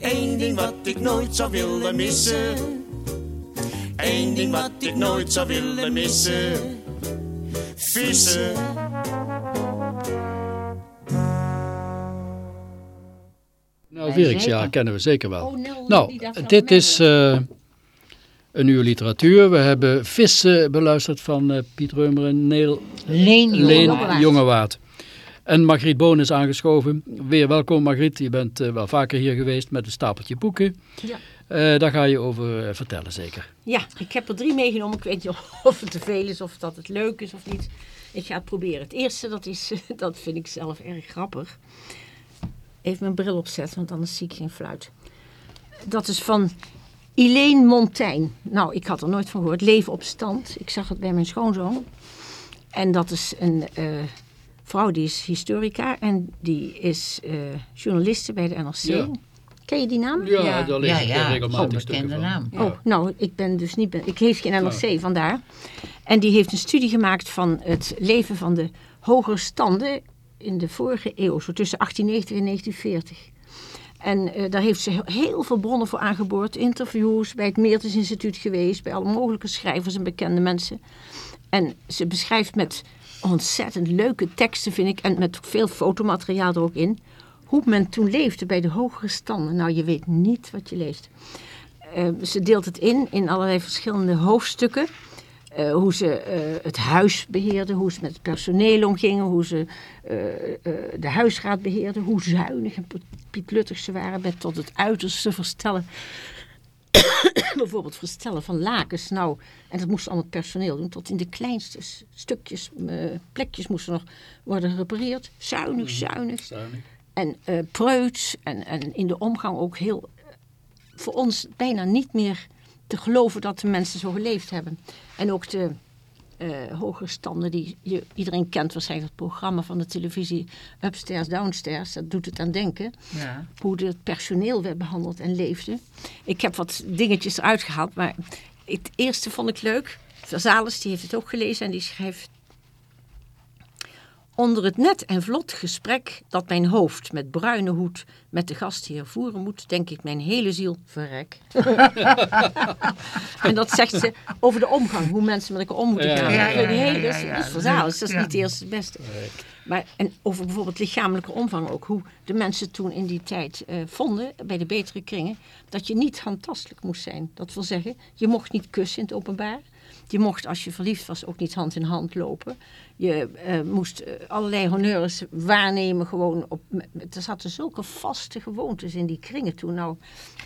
D: Eén ding wat ik nooit zou willen missen. Eén ding wat ik nooit zou willen missen. Vissen.
A: Nou, Virks, ja, kennen we zeker wel.
C: Oh,
A: nou, dit is eh, een uur literatuur. We hebben Vissen beluisterd van eh, Piet Reumer en Neel
C: Leen
A: Leen
C: Jongewaard.
A: En Margriet Boon is aangeschoven. Weer welkom Margriet, je bent eh, wel vaker hier geweest met een stapeltje boeken.
I: Ja.
A: Eh, daar ga je over eh, vertellen zeker.
I: Ja, ik heb er drie meegenomen. Ik weet niet of het te veel is of dat het leuk is of niet. Ik ga het proberen. Het eerste, dat, is, dat vind ik zelf erg grappig. Even mijn bril opzetten, want anders zie ik geen fluit. Dat is van Helene Montaigne. Nou, ik had er nooit van gehoord. Leven op stand. Ik zag het bij mijn schoonzoon. En dat is een vrouw die is historica en die is eh, journaliste bij de NRC.
A: Ja.
I: Ken je die naam?
A: Ja,
C: Ja,
A: daar
C: ja,
A: lees ik
C: ja,
A: regelmatig
C: zo'n
A: stukken
C: bekende
A: van.
C: naam.
I: Oh, nou, ik ben dus niet... Ik heet geen NRC, vandaar. En die heeft een studie gemaakt van het leven van de hogere standen in de vorige eeuw, zo tussen 1890 en 1940. En eh, daar heeft ze he- heel veel bronnen voor aangeboord. Interviews bij het Meertens Instituut geweest, bij alle mogelijke schrijvers en bekende mensen. En ze beschrijft met ontzettend leuke teksten, vind ik, en met veel fotomateriaal er ook in, hoe men toen leefde bij de hogere standen. Nou, je weet niet wat je leest. Eh, ze deelt het in in allerlei verschillende hoofdstukken. Eh, hoe ze eh, het huis beheerden, hoe ze met het personeel omgingen, hoe ze de huisraad beheerden, hoe zuinig en pietluttig ze waren met tot het uiterste verstellen. Bijvoorbeeld verstellen van lakens. Nou, en dat moest allemaal personeel doen. Tot in de kleinste stukjes, eh, plekjes moesten nog worden gerepareerd. Zuinig, zuinig.
A: Zuinig.
I: En eh preuts en, en in de omgang ook heel... voor ons bijna niet meer te geloven dat de mensen zo geleefd hebben. En ook de eh hogere standen die je, iedereen kent waarschijnlijk het programma van de televisie Upstairs, Downstairs. Dat doet het aan denken.
C: Ja.
I: Hoe het personeel werd behandeld en leefde. Ik heb wat dingetjes eruit gehaald, maar het eerste vond ik leuk. Verzalis die heeft het ook gelezen en die schrijft... Onder het net en vlot gesprek dat mijn hoofd met bruine hoed met de gastheer voeren moet, denk ik mijn hele ziel verrek. en dat zegt ze over de omgang, hoe mensen met elkaar om moeten gaan.
A: ja,
C: ja, ja,
I: dat is- dat is
C: ja.
I: Verzalis, dat is niet het eerste het beste. Maar, en over bijvoorbeeld lichamelijke omvang ook. Hoe de mensen toen in die tijd eh, vonden, bij de betere kringen, dat je niet handtastelijk moest zijn. Dat wil zeggen, je mocht niet kussen in het openbaar. Je mocht, als je verliefd was, ook niet hand in hand lopen. Je eh, moest eh, allerlei honneurs waarnemen gewoon. Op, er zaten zulke vaste gewoontes in die kringen toen. Nou,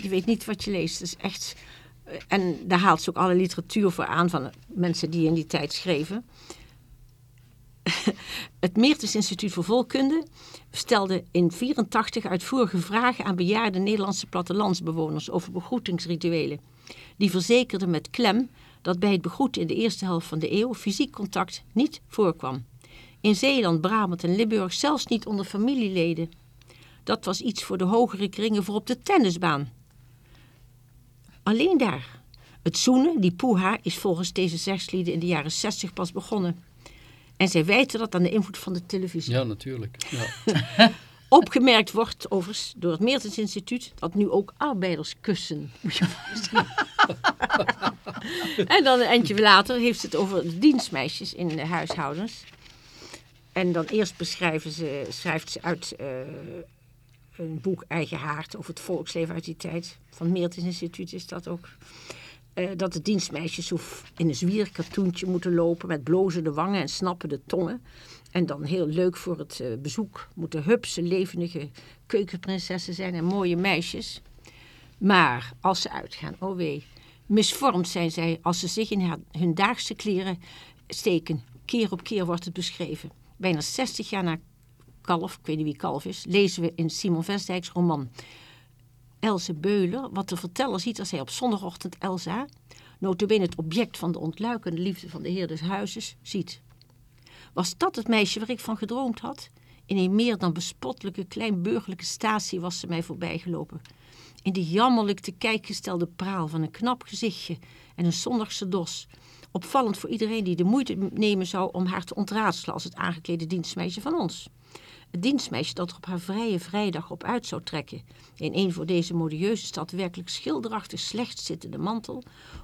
I: je weet niet wat je leest. Het is echt... eh, En daar haalt ze ook alle literatuur voor aan van mensen die in die tijd schreven. Het Meertens Instituut voor Volkunde stelde in 84 uitvoerige vragen aan bejaarde Nederlandse plattelandsbewoners over begroetingsrituelen. Die verzekerden met klem dat bij het begroeten in de eerste helft van de eeuw fysiek contact niet voorkwam. In Zeeland, Brabant en Limburg zelfs niet onder familieleden. Dat was iets voor de hogere kringen voor op de tennisbaan. Alleen daar. Het zoenen, die poeha, is volgens deze zegslieden in de jaren 60 pas begonnen. En zij wijten dat aan de invloed van de televisie.
A: Ja, natuurlijk. Ja.
I: Opgemerkt wordt overigens door het Meertens Instituut dat nu ook arbeiders kussen. Moet en dan een eindje later heeft het over de dienstmeisjes in de huishoudens. En dan eerst beschrijven ze, schrijft ze uit eh, een boek Eigen Haard over het volksleven uit die tijd. Van het Meertens Instituut is dat ook. Eh, dat de dienstmeisjes in een zwier katoentje moeten lopen met blozende wangen en snappende tongen. En dan heel leuk voor het eh, bezoek moeten hupse, levendige keukenprinsessen zijn en mooie meisjes. Maar als ze uitgaan, oh wee, misvormd zijn zij als ze zich in hun daagse kleren steken. Keer op keer wordt het beschreven. Bijna 60 jaar na Kalf, ik weet niet wie Kalf is, lezen we in Simon Vestdijks roman Else Beuler wat de verteller ziet als hij op zondagochtend Elsa, notabene het object van de ontluikende liefde van de heer des huizes, ziet. Was dat het meisje waar ik van gedroomd had? In een meer dan bespottelijke kleinburgerlijke statie was ze mij voorbijgelopen. In de jammerlijk te kijk gestelde praal van een knap gezichtje en een zondagse dos. Opvallend voor iedereen die de moeite nemen zou om haar te ontraadselen als het aangeklede dienstmeisje van ons. Het dienstmeisje dat er op haar vrije vrijdag op uit zou trekken. In een voor deze modieuze stad werkelijk schilderachtig slecht zittende mantel.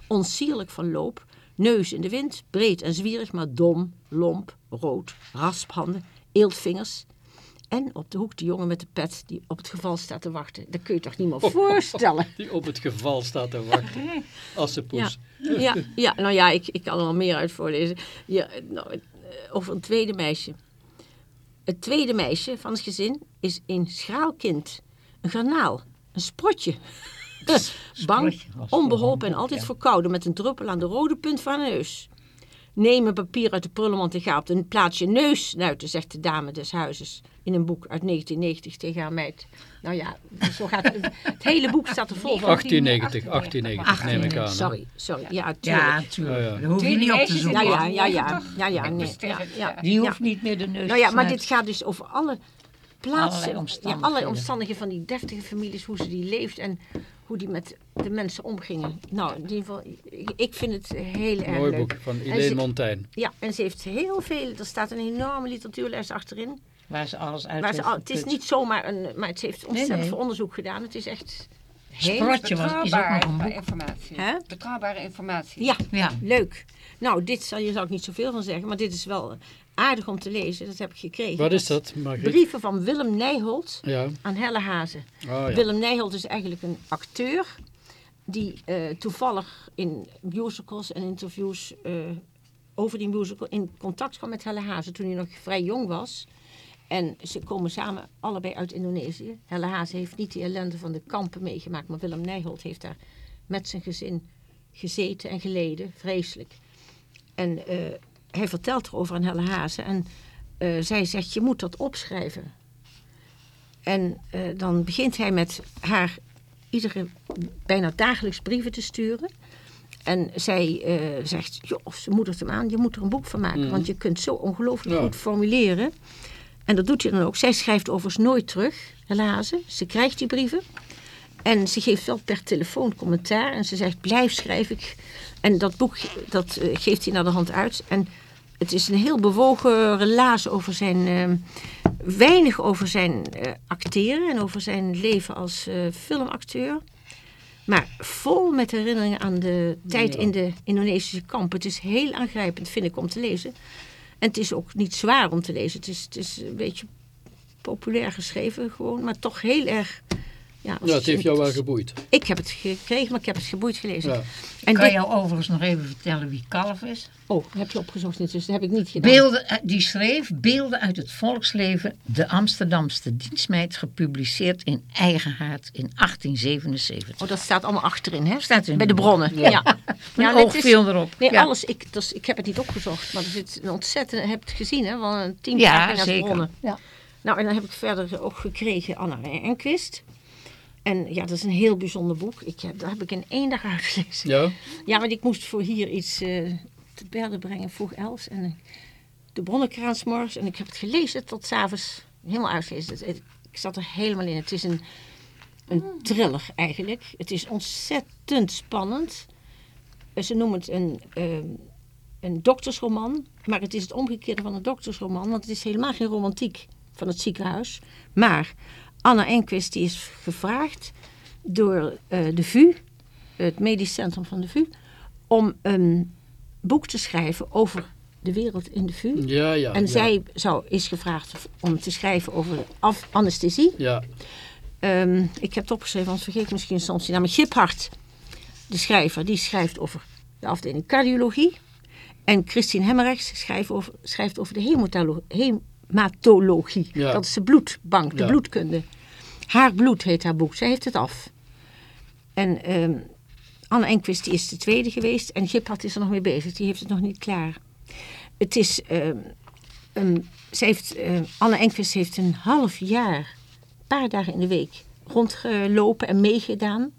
I: Onsierlijk van loop, neus in de wind, breed en zwierig, maar dom, lomp, rood, rasphanden, eeltvingers. En op de hoek de jongen met de pet die op het geval staat te wachten. Dat kun je toch niet meer voorstellen.
A: Die op het geval staat te wachten. Assepoes.
I: Ja, ja, ja, nou ja, ik, ik kan er wel meer uit voorlezen. Ja, nou, eh, over een tweede meisje. Het tweede meisje van het gezin is een schraal kind. Een garnaal. Een sprotje. Bang, onbeholpen en altijd verkouden met een druppel aan de rode punt van haar neus. Neem een papier uit de prullenmand en ga op een plaatsje neus snuiten, zegt de dame des huizes. In een boek uit 1990 tegen haar meid. Nou ja, zo gaat het. Het hele boek staat er vol van.
A: 1890, 1890 neem ik aan.
I: Sorry, sorry. Ja,
C: Ja,
I: tuurlijk.
C: tuurlijk.
A: Ja, ja.
C: Daar hoef je niet op te
I: Ja,
C: zoeken.
I: ja, ja, ja. Ja, ja, nee. Ja, ja.
C: Die hoeft
I: Ja.
C: niet meer de neus
I: Nou ja, maar dit gaat dus over alle plaatsen,
C: Allerlei
I: ja,
C: omstandigheden.
I: allerlei omstandigheden van die deftige families, hoe ze die leeft en hoe die met de mensen omgingen. Nou, in ieder geval, ik- vind het heel erg
A: Mooi
I: leuk.
A: boek van
I: En
A: Elaine
I: ze-
A: Montaigne.
I: Ja, en ze heeft heel veel, er staat een enorme literatuurlijst achterin.
C: Waar ze alles uit
I: Waar ze, al- het is niet zomaar een, maar het heeft ontzettend
C: nee.
I: veel onderzoek gedaan. Het is echt.
C: Sprotje was, is ook nog een
B: Betrouwbare
C: boek.
B: informatie.
I: Hè?
B: Betrouwbare informatie.
I: Ja,
C: Ja.
I: leuk. Nou, dit zal, hier zou ik niet zoveel van zeggen, maar dit is wel aardig om te lezen. Dat heb ik gekregen.
A: Wat is dat, Margriet?
I: Brieven van Willem Nijholt
A: Ja.
I: aan Helle Hazen.
A: Oh, ja.
I: Willem Nijholt is eigenlijk een acteur die eh, toevallig in musicals en interviews eh, over die musical in contact kwam met Helle Hazen toen hij nog vrij jong was. En ze komen samen allebei uit Indonesië. Helle Hazen heeft niet die ellende van de kampen meegemaakt, maar Willem Nijholt heeft daar met zijn gezin gezeten en geleden, vreselijk. En eh, hij vertelt erover aan Helle Hazen en eh, zij zegt, je moet dat opschrijven. En eh, dan begint hij met haar iedere, bijna dagelijks brieven te sturen. En zij zegt, joh, of ze moedert hem aan, je moet er een boek van maken. Want je kunt zo ongelooflijk
A: Ja.
I: goed formuleren. En dat doet hij dan ook. Zij schrijft overigens nooit terug, helaas. Ze krijgt die brieven. En ze geeft wel per telefoon commentaar. En ze zegt, blijf schrijven. En dat boek, dat eh, geeft hij naar de hand uit. En het is een heel bewogen relaas over zijn... eh, weinig over zijn eh, acteren en over zijn leven als eh, filmacteur. Maar vol met herinneringen aan de tijd in de Indonesische kamp. Het is heel aangrijpend, vind ik, om te lezen. En het is ook niet zwaar om te lezen. Het is, het is een beetje populair geschreven gewoon, maar toch heel erg... Ja,
A: Ja, het
I: je-
A: heeft jou wel geboeid.
I: Ik heb het gekregen, maar ik heb het geboeid gelezen.
A: Ja.
I: En
C: Kan
I: dit,
C: jou overigens nog even vertellen wie Kalf is?
I: oh, heb je opgezocht, dus dat heb ik niet gedaan.
C: Beelden, eh, die schreef beelden uit het volksleven, de Amsterdamse dienstmeid, gepubliceerd in Eigenhaard in 1877.
I: Oh, dat staat allemaal achterin, hè?
C: Staat in
I: Bij de bronnen. Ja. Ja.
C: Mijn oog
I: is-
C: viel erop.
I: Nee,
C: Ja.
I: alles. Ik, dus, ik heb het niet opgezocht, maar er zit een ontzettend, heb het gezien, hè? Van een tien
C: Ja, zeker.
I: bronnen.
C: Ja.
I: Nou, en dan heb ik verder ook gekregen Anna Enquist. En ja, dat is een heel bijzonder boek. Ik heb, daar heb ik in één dag uitgelezen.
A: Ja?
I: Ja, want ik moest voor hier iets eh, te berden brengen, vroeg Els. En eh, de bronnenkraan 's morgens. En ik heb het gelezen tot s'avonds helemaal uitgelezen. Het- het- Ik zat er helemaal in. Het is een, een thriller eigenlijk. Het is ontzettend spannend. Eh, Ze noemen het een, ehm, een doktersroman. Maar het is het omgekeerde van een doktersroman. Want het is helemaal geen romantiek van het ziekenhuis. Maar Anna Enquist die is gevraagd door eh, de VU, het medisch centrum van de VU, om een boek te schrijven over de wereld in de VU.
A: Ja, ja.
I: en
A: ja.
I: zij zou, is gevraagd om te schrijven over af, anesthesie.
A: Ja,
I: Ehm, ik heb het opgeschreven, anders vergeet misschien soms die naam. Giphart, de schrijver, die schrijft over de afdeling cardiologie. En Christine Hemmerrechts schrijft over, schrijft over de hematolo- hematologie.
A: Ja.
I: Dat is de bloedbank, de
A: Ja.
I: bloedkunde. Haar bloed heet haar boek. Zij heeft het af. En ehm, Anne Enquist die is de tweede geweest. En Giphart is er nog mee bezig. Die heeft het nog niet klaar. Het is... ehm, zij heeft, ehm, Anne Enquist heeft een half jaar, een paar dagen in de week, rondgelopen en meegedaan.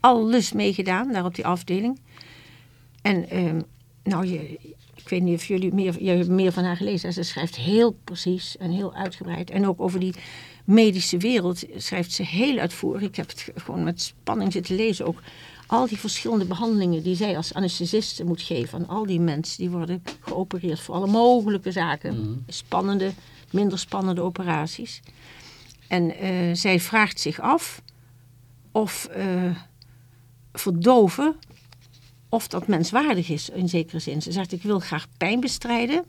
I: Alles meegedaan, daar op die afdeling. En nou, je, ik weet niet of jullie meer, hebt meer van haar gelezen. Ze schrijft heel precies en heel uitgebreid. En ook over die medische wereld schrijft ze heel uitvoerig. Ik heb het gewoon met spanning zitten lezen ook. Al die verschillende behandelingen die zij als anesthesiste moet geven aan al die mensen die worden geopereerd voor alle mogelijke zaken. Spannende, minder spannende operaties. En eh, zij vraagt zich af of eh, verdoven of dat menswaardig is in zekere zin. Ze zegt, ik wil graag pijn bestrijden.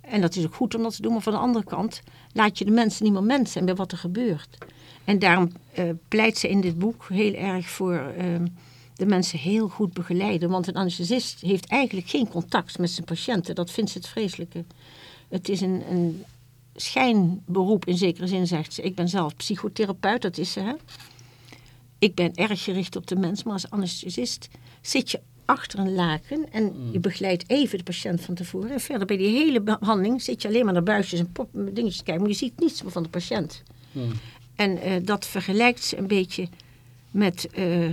I: En dat is ook goed om dat te doen. Maar van de andere kant laat je de mensen niet meer mens zijn bij wat er gebeurt. En daarom eh, pleit ze in dit boek heel erg voor eh, de mensen heel goed begeleiden. Want een anesthesist heeft eigenlijk geen contact met zijn patiënten. Dat vindt ze het vreselijke. Het is een, een schijnberoep in zekere zin, zegt ze. Ik ben zelf psychotherapeut, dat is ze. Hè? Ik ben erg gericht op de mens, maar als anesthesist zit je achter een laken en je begeleidt even de patiënt van tevoren. En verder bij die hele behandeling zit je alleen maar naar buisjes en pop, dingetjes te kijken, maar je ziet niets meer van de patiënt. En eh, dat vergelijkt ze een beetje met, eh,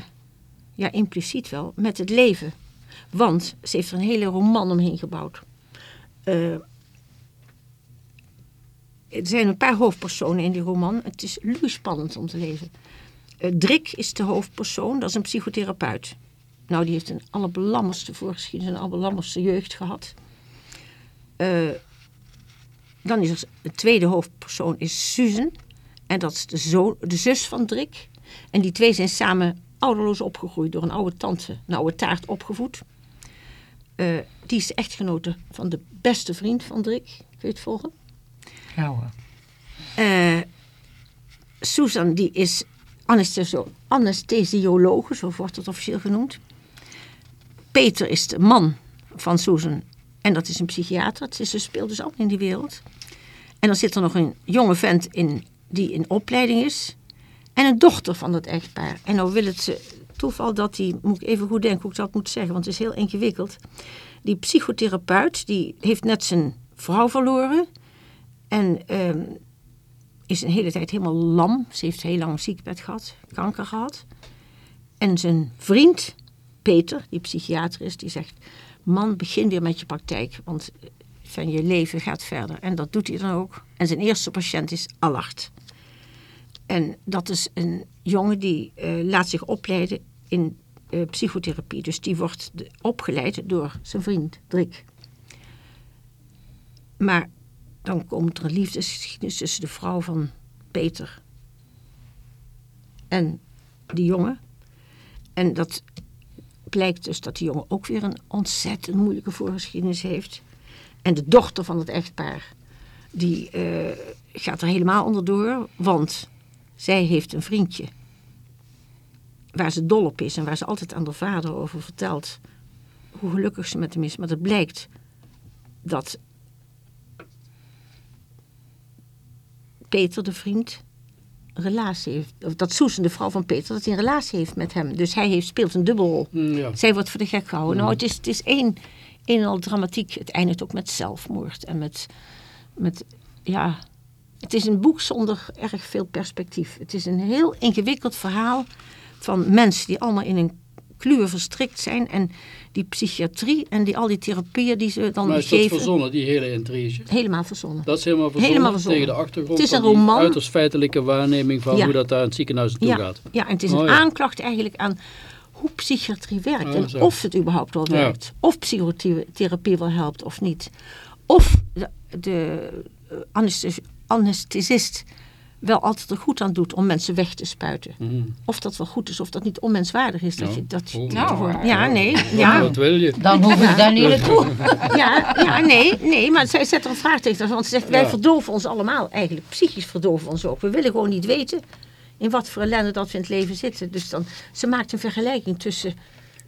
I: ja impliciet wel, met het leven. Want ze heeft er een hele roman omheen gebouwd. Eh, er zijn een paar hoofdpersonen in die roman. Het is spannend om te lezen. Uh, Drik is de hoofdpersoon, dat is een psychotherapeut. Nou, die heeft een allerbelammerste voorgeschiedenis, een allerbelammerste jeugd gehad. Uh, dan is er de tweede hoofdpersoon is Susan. En dat is de, zoon, de zus van Drik. En die twee zijn samen ouderloos opgegroeid door een oude tante, een oude taart opgevoed. Uh, die is de echtgenote van de beste vriend van Drik. Kun je het volgen?
C: Ja hoor.
I: Uh, Susan die is anesthesio anesthesiologe, zo wordt het officieel genoemd. Peter is de man van Susan en dat is een psychiater. Het is, ze speelt dus allemaal in die wereld. En dan zit er nog een jonge vent in die in opleiding is. En een dochter van dat echtpaar. En nou wil het toeval dat die, moet ik even goed denken hoe ik dat moet zeggen, want het is heel ingewikkeld. Die psychotherapeut, die heeft net zijn vrouw verloren. En um, is een hele tijd helemaal lam. Ze heeft heel lang een ziekbed gehad, kanker gehad. En zijn vriend, Peter, die psychiater is, die zegt... Man, begin weer met je praktijk, want van je leven gaat verder. En dat doet hij dan ook. En zijn eerste patiënt is Allard. En dat is een jongen die uh, laat zich opleiden in uh, psychotherapie. Dus die wordt opgeleid door zijn vriend Drik. Maar dan komt er een liefdesgeschiedenis tussen de vrouw van Peter en die jongen. En dat blijkt dus dat die jongen ook weer een ontzettend moeilijke voorgeschiedenis heeft. En de dochter van het echtpaar, die uh, gaat er helemaal onderdoor, want zij heeft een vriendje waar ze dol op is en waar ze altijd aan haar vader over vertelt hoe gelukkig ze met hem is. Maar het blijkt dat Peter, de vriend, een relatie heeft. Of dat Susan, de vrouw van Peter, dat hij een relatie heeft met hem. Dus hij heeft, speelt een dubbelrol.
A: Ja.
I: Zij wordt voor de gek gehouden. Nou, het is, het is één, één en al dramatiek. Het eindigt ook met zelfmoord. En met, met, ja... Het is een boek zonder erg veel perspectief. Het is een heel ingewikkeld verhaal van mensen die allemaal in een kluwen verstrikt zijn. En die psychiatrie en die, al die therapieën die ze dan
A: maar is
I: geven.
A: verzonnen, die hele intrige?
I: Helemaal verzonnen.
A: Dat is helemaal verzonnen,
I: Helemaal verzonnen.
A: tegen de achtergrond
I: Het is een roman.
A: uiterst feitelijke waarneming van
I: Ja.
A: hoe dat daar in het ziekenhuis naartoe
I: ja,
A: gaat.
I: ja, en het is
A: Oh,
I: een
A: ja.
I: aanklacht eigenlijk aan hoe psychiatrie werkt.
A: Oh,
I: en
A: zo.
I: of het überhaupt wel werkt. Of psychotherapie wel helpt of niet. Of de, de eh, anesthesi- anesthesist wel altijd er goed aan doet om mensen weg te spuiten.
A: Mhm.
I: Of dat wel goed is, of dat niet onmenswaardig is. Dat
A: Ja.
I: je, dat je,
A: Oh,
I: dat
A: ja.
I: gewoon- ja, nee. Ja,
A: Wat wil je?
C: Dan hoef ik daar niet naartoe.
I: ja, ja, nee, nee, maar zij zet er een vraagteken achter. Want ze zegt, wij verdoven ons allemaal eigenlijk. Psychisch verdoven we ons ook. We willen gewoon niet weten in wat voor ellende dat we in het leven zitten. Dus dan, ze maakt een vergelijking tussen...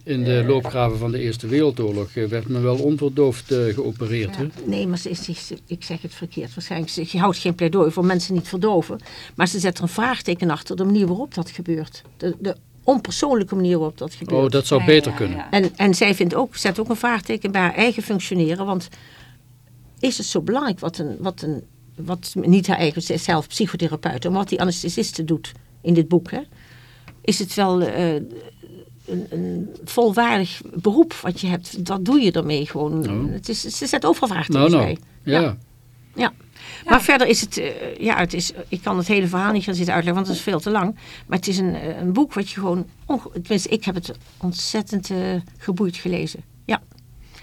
A: In de loopgraven van de Eerste Wereldoorlog eh, werd men wel onverdoofd eh, geopereerd. Hè?
I: Nee, maar ze is, ik zeg het verkeerd. Waarschijnlijk, ze, je houdt geen pleidooi voor mensen niet verdoven. Maar ze zet er een vraagteken achter de manier waarop dat gebeurt. De, de onpersoonlijke manier waarop dat gebeurt.
A: Oh, dat zou
E: Ja,
A: beter
E: ja,
A: kunnen.
E: ja.
I: En, en zij vindt ook, zet ook een vraagteken bij haar eigen functioneren. Want is het zo belangrijk wat een, wat een wat niet haar eigen, zelf psychotherapeut, maar wat die anesthesiste doet in dit boek, hè? is het wel eh, een, een volwaardig beroep wat je hebt. Dat doe je ermee gewoon.
A: Oh.
I: Het is, ze zet overal
A: Nou,
I: vraagtekens
A: nou.
I: bij.
A: Ja.
I: Ja. Maar verder is het, eh, ja, het is, ik kan het hele verhaal niet gaan zitten uitleggen, want het is veel te lang. Maar het is een, eh, een boek wat je gewoon, onge- tenminste ik heb het ontzettend eh, geboeid gelezen. Ja.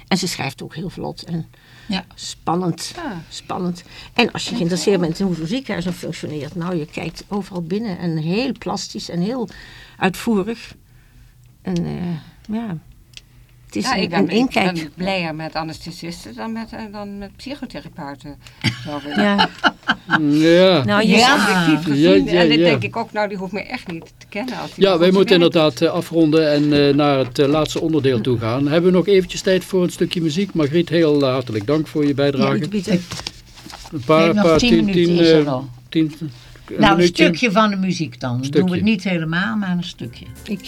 I: En ze schrijft ook heel vlot en
C: Ja.
I: spannend. Spannend. En als je geïnteresseerd bent in hoe zo'n ziekenhuis dan functioneert, nou je kijkt overal binnen en heel plastisch en heel uitvoerig. En eh, ja, het is
B: Ja,
I: een,
B: ik ben,
I: een
B: ik ben blijer met anesthesisten dan met, eh, dan met psychotherapeuten.
I: Ja.
A: Ja.
I: Nou, je
B: Ja, objectief gezien.
A: ja,
B: en
A: ja.
B: denk ik ook, nou die hoeft me echt niet te kennen. Als
A: Ja, wij moeten
B: werkt.
A: inderdaad eh, afronden en eh, naar het laatste onderdeel toe gaan. Hebben we nog eventjes tijd voor een stukje muziek? Margriet, heel eh, hartelijk dank voor je bijdrage. Een paar, paar,
C: tien
A: tien,
C: minuten
A: tien,
C: is er nog.
A: tien, een
C: Nou, een stukje van de muziek dan. Doen we het niet helemaal, maar een stukje.
I: Ik,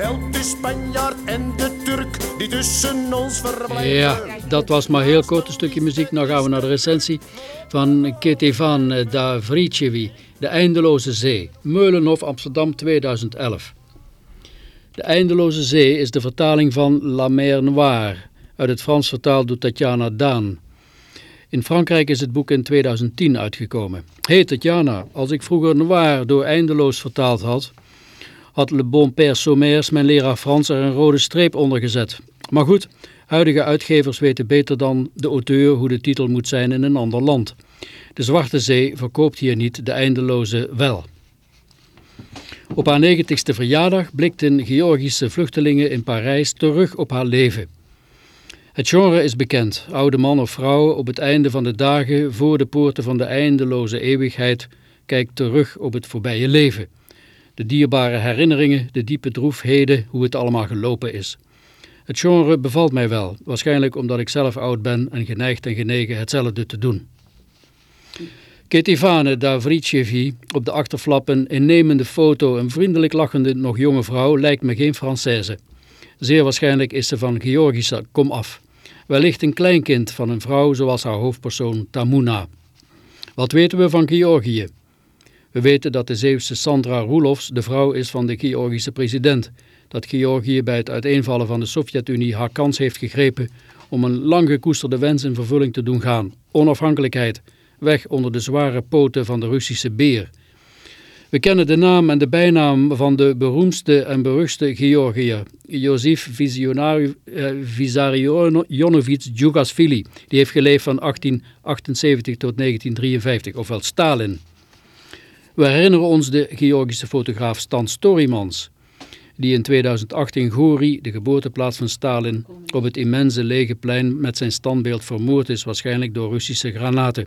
D: Help de Spanjaard en de Turk die tussen ons verblijven.
A: Ja, dat was maar heel kort een stukje muziek. Nou gaan we naar de recensie van Ketevan Davricevi, De Eindeloze Zee, Meulenhof, Amsterdam 2011. De Eindeloze Zee is de vertaling van La Mer Noire, uit het Frans vertaald door Tatjana Daan. In Frankrijk is het boek in 2010 uitgekomen. Hey Tatjana, als ik vroeger Noir door Eindeloos vertaald had, had Le Bon Père Sommers, mijn leraar Frans, er een rode streep onder gezet. Maar goed, huidige uitgevers weten beter dan de auteur hoe de titel moet zijn in een ander land. De Zwarte Zee verkoopt hier niet, de eindeloze wel. Op haar 90ste verjaardag blikt een Georgische vluchtelinge in Parijs terug op haar leven. Het genre is bekend. Oude man of vrouw op het einde van de dagen voor de poorten van de eindeloze eeuwigheid kijkt terug op het voorbije leven. De dierbare herinneringen, de diepe droefheden, hoe het allemaal gelopen is. Het genre bevalt mij wel, waarschijnlijk omdat ik zelf oud ben en geneigd en genegen hetzelfde te doen. Ketivane Davricevi, op de achterflap een innemende foto, een vriendelijk lachende nog jonge vrouw, lijkt me geen Française. Zeer waarschijnlijk is ze van Georgische komaf. Wellicht een kleinkind van een vrouw zoals haar hoofdpersoon Tamuna. Wat weten we van Georgië? We weten dat de Zeeuwse Sandra Roelofs de vrouw is van de Georgische president. Dat Georgië bij het uiteenvallen van de Sovjet-Unie haar kans heeft gegrepen om een lang gekoesterde wens in vervulling te doen gaan. Onafhankelijkheid, weg onder de zware poten van de Russische beer. We kennen de naam en de bijnaam van de beroemdste en beruchtste Georgiër, Josif Vissarionovich Djugasvili. Die heeft geleefd van 1878 tot 1953, ofwel Stalin. We herinneren ons de Georgische fotograaf Stan Storymans, die in 2008 in Gori, de geboorteplaats van Stalin, op het immense lege plein met zijn standbeeld vermoord is, waarschijnlijk door Russische granaten.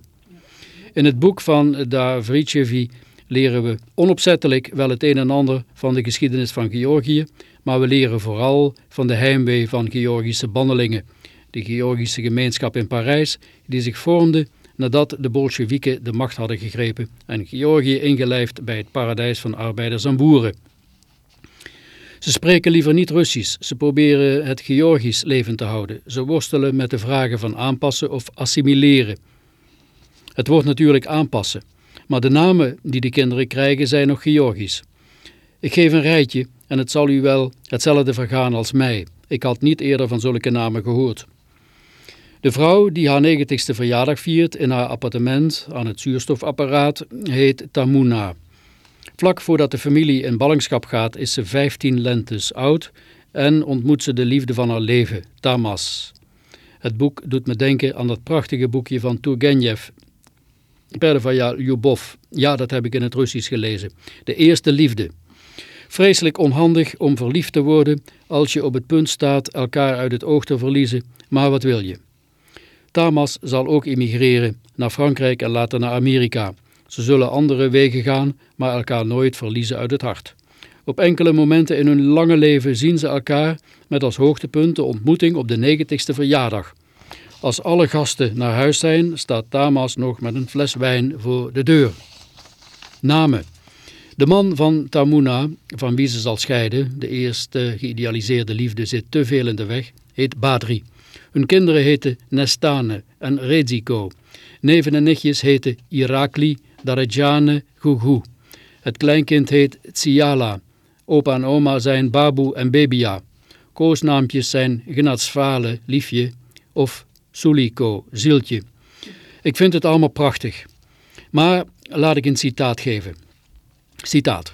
A: In het boek van Davricevi leren we onopzettelijk wel het een en ander van de geschiedenis van Georgië, maar we leren vooral van de heimwee van Georgische bannelingen, de Georgische gemeenschap in Parijs, die zich vormde nadat de Bolsjewieken de macht hadden gegrepen en Georgië ingelijfd bij het paradijs van arbeiders en boeren. Ze spreken liever niet Russisch, ze proberen het Georgisch levend te houden. Ze worstelen met de vragen van aanpassen of assimileren. Het wordt natuurlijk aanpassen, maar de namen die de kinderen krijgen zijn nog Georgisch. Ik geef een rijtje en het zal u wel hetzelfde vergaan als mij. Ik had niet eerder van zulke namen gehoord. De vrouw die haar 90ste verjaardag viert in haar appartement aan het zuurstofapparaat heet Tamuna. Vlak voordat de familie in ballingschap gaat is ze 15 lentes oud en ontmoet ze de liefde van haar leven, Tamas. Het boek doet me denken aan dat prachtige boekje van Turgenev, Perdevaya Lyubov. Ja, dat heb ik in het Russisch gelezen. De eerste liefde. Vreselijk onhandig om verliefd te worden als je op het punt staat elkaar uit het oog te verliezen, maar wat wil je? Tamas zal ook emigreren naar Frankrijk en later naar Amerika. Ze zullen andere wegen gaan, maar elkaar nooit verliezen uit het hart. Op enkele momenten in hun lange leven zien ze elkaar met als hoogtepunt de ontmoeting op de 90ste verjaardag. Als alle gasten naar huis zijn, staat Tamas nog met een fles wijn voor de deur. Namen. De man van Tamuna, van wie ze zal scheiden, de eerste geïdealiseerde liefde zit te veel in de weg, heet Badri. Hun kinderen heten Nestane en Reziko. Neven en nichtjes heten Irakli, Darajane, Gugu. Het kleinkind heet Tsiala. Opa en oma zijn Babu en Bebia. Koosnaampjes zijn Gnatsvale, Liefje of Suliko, Zieltje. Ik vind het allemaal prachtig. Maar laat ik een citaat geven. Citaat.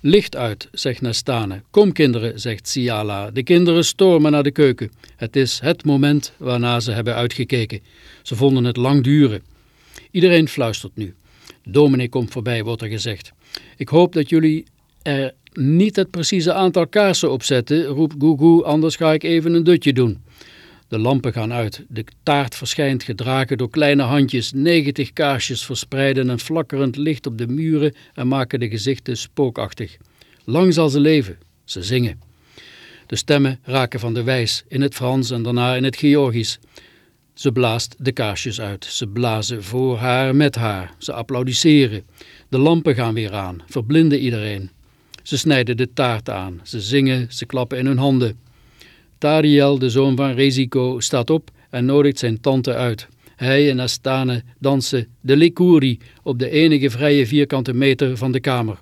A: Licht uit, zegt Nestane. Kom kinderen, zegt Siala. De kinderen stormen naar de keuken. Het is het moment waarna ze hebben uitgekeken. Ze vonden het lang duren. Iedereen fluistert nu. Dominee komt voorbij, wordt er gezegd. Ik hoop dat jullie er niet het precieze aantal kaarsen opzetten, roept Gugu, anders ga ik even een dutje doen. De lampen gaan uit. De taart verschijnt gedragen door kleine handjes. Negentig kaarsjes verspreiden een flakkerend licht op de muren en maken de gezichten spookachtig. Lang zal ze leven. Ze zingen. De stemmen raken van de wijs in het Frans en daarna in het Georgisch. Ze blaast de kaarsjes uit. Ze blazen voor haar met haar. Ze applaudisseren. De lampen gaan weer aan, verblinden iedereen. Ze snijden de taart aan. Ze zingen, ze klappen in hun handen. Tariel, de zoon van Reziko, staat op en nodigt zijn tante uit. Hij en Astane dansen de Likuri op de enige vrije vierkante meter van de kamer.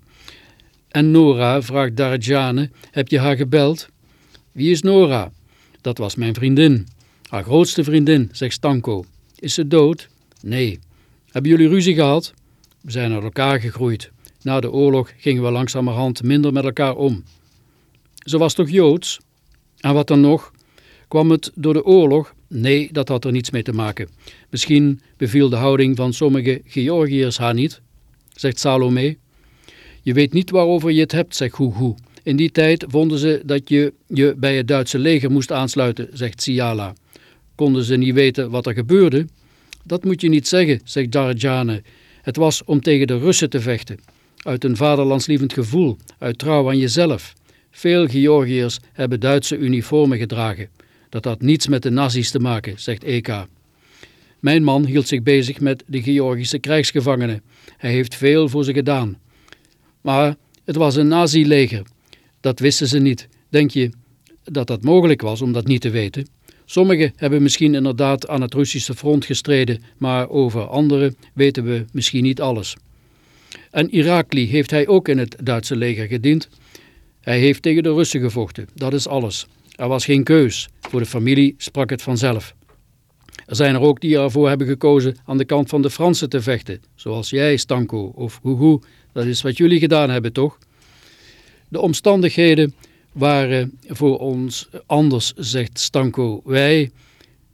A: En Nora vraagt Darjane, heb je haar gebeld? Wie is Nora? Dat was mijn vriendin. Haar grootste vriendin, zegt Stanko. Is ze dood? Nee. Hebben jullie ruzie gehad? We zijn uit elkaar gegroeid. Na de oorlog gingen we langzamerhand minder met elkaar om. Ze was toch Joods? En wat dan nog? Kwam het door de oorlog? Nee, dat had er niets mee te maken. Misschien beviel de houding van sommige Georgiërs haar niet, zegt Salome. Je weet niet waarover je het hebt, zegt Huhu. In die tijd vonden ze dat je je bij het Duitse leger moest aansluiten, zegt Siala. Konden ze niet weten wat er gebeurde? Dat moet je niet zeggen, zegt Darjane. Het was om tegen de Russen te vechten. Uit een vaderlandslievend gevoel, uit trouw aan jezelf. Veel Georgiërs hebben Duitse uniformen gedragen. Dat had niets met de nazi's te maken, zegt Eka. Mijn man hield zich bezig met de Georgische krijgsgevangenen. Hij heeft veel voor ze gedaan. Maar het was een nazi-leger. Dat wisten ze niet. Denk je dat dat mogelijk was om dat niet te weten? Sommigen hebben misschien inderdaad aan het Russische front gestreden, maar over anderen weten we misschien niet alles. En Irakli heeft hij ook in het Duitse leger gediend. Hij heeft tegen de Russen gevochten, dat is alles. Er was geen keus. Voor de familie sprak het vanzelf. Er zijn er ook die ervoor hebben gekozen aan de kant van de Fransen te vechten, zoals jij, Stanko, of Hugo. Dat is wat jullie gedaan hebben, toch? De omstandigheden waren voor ons anders, zegt Stanko. Wij,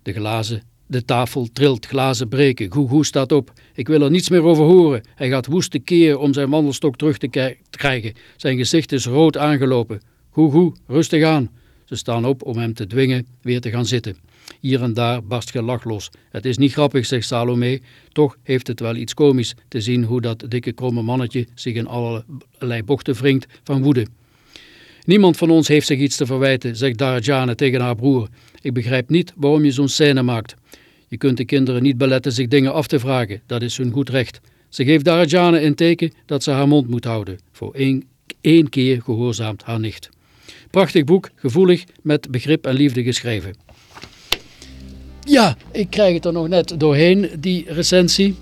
A: de glazen, de tafel trilt, glazen breken. Gugu staat op. Ik wil er niets meer over horen. Hij gaat woeste keer om zijn wandelstok terug te krijgen. Zijn gezicht is rood aangelopen. Gugu, rustig aan. Ze staan op om hem te dwingen weer te gaan zitten. Hier en daar barst gelach los. Het is niet grappig, zegt Salome. Toch heeft het wel iets komisch te zien hoe dat dikke kromme mannetje zich in allerlei bochten wringt van woede. Niemand van ons heeft zich iets te verwijten, zegt Darjane tegen haar broer. Ik begrijp niet waarom je zo'n scène maakt. Je kunt de kinderen niet beletten zich dingen af te vragen, dat is hun goed recht. Ze geeft Darjane een teken dat ze haar mond moet houden. Voor één, één keer gehoorzaamt haar nicht. Prachtig boek, gevoelig, met begrip en liefde geschreven. Ja, ik krijg het er nog net doorheen, die recensie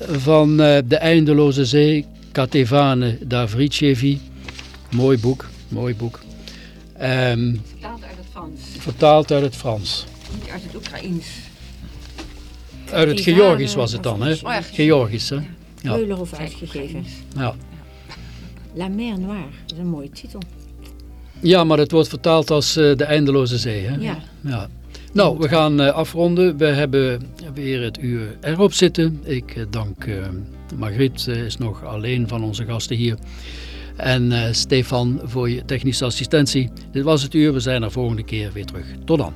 A: van uh, De Eindeloze Zee, Katevane Davricevi. Mooi boek, mooi boek.
B: Um, vertaald uit het Frans.
A: Vertaald uit het Frans.
B: Niet uit het Oekraïens.
A: Uit het Georgisch was het dan, hè? Oh, Georgisch, hè?
I: Ja. Uitgegeven.
A: Ja.
I: La Mer Noire, dat is een mooie titel.
A: Ja, maar het wordt vertaald als uh, de eindeloze zee, hè?
I: Ja.
A: ja. Nou, we gaan uh, afronden. We hebben weer het uur erop zitten. Ik uh, dank Margriet, is nog alleen van onze gasten hier. En Stefan voor je technische assistentie. Dit was het uur. We zijn er volgende keer weer terug. Tot dan.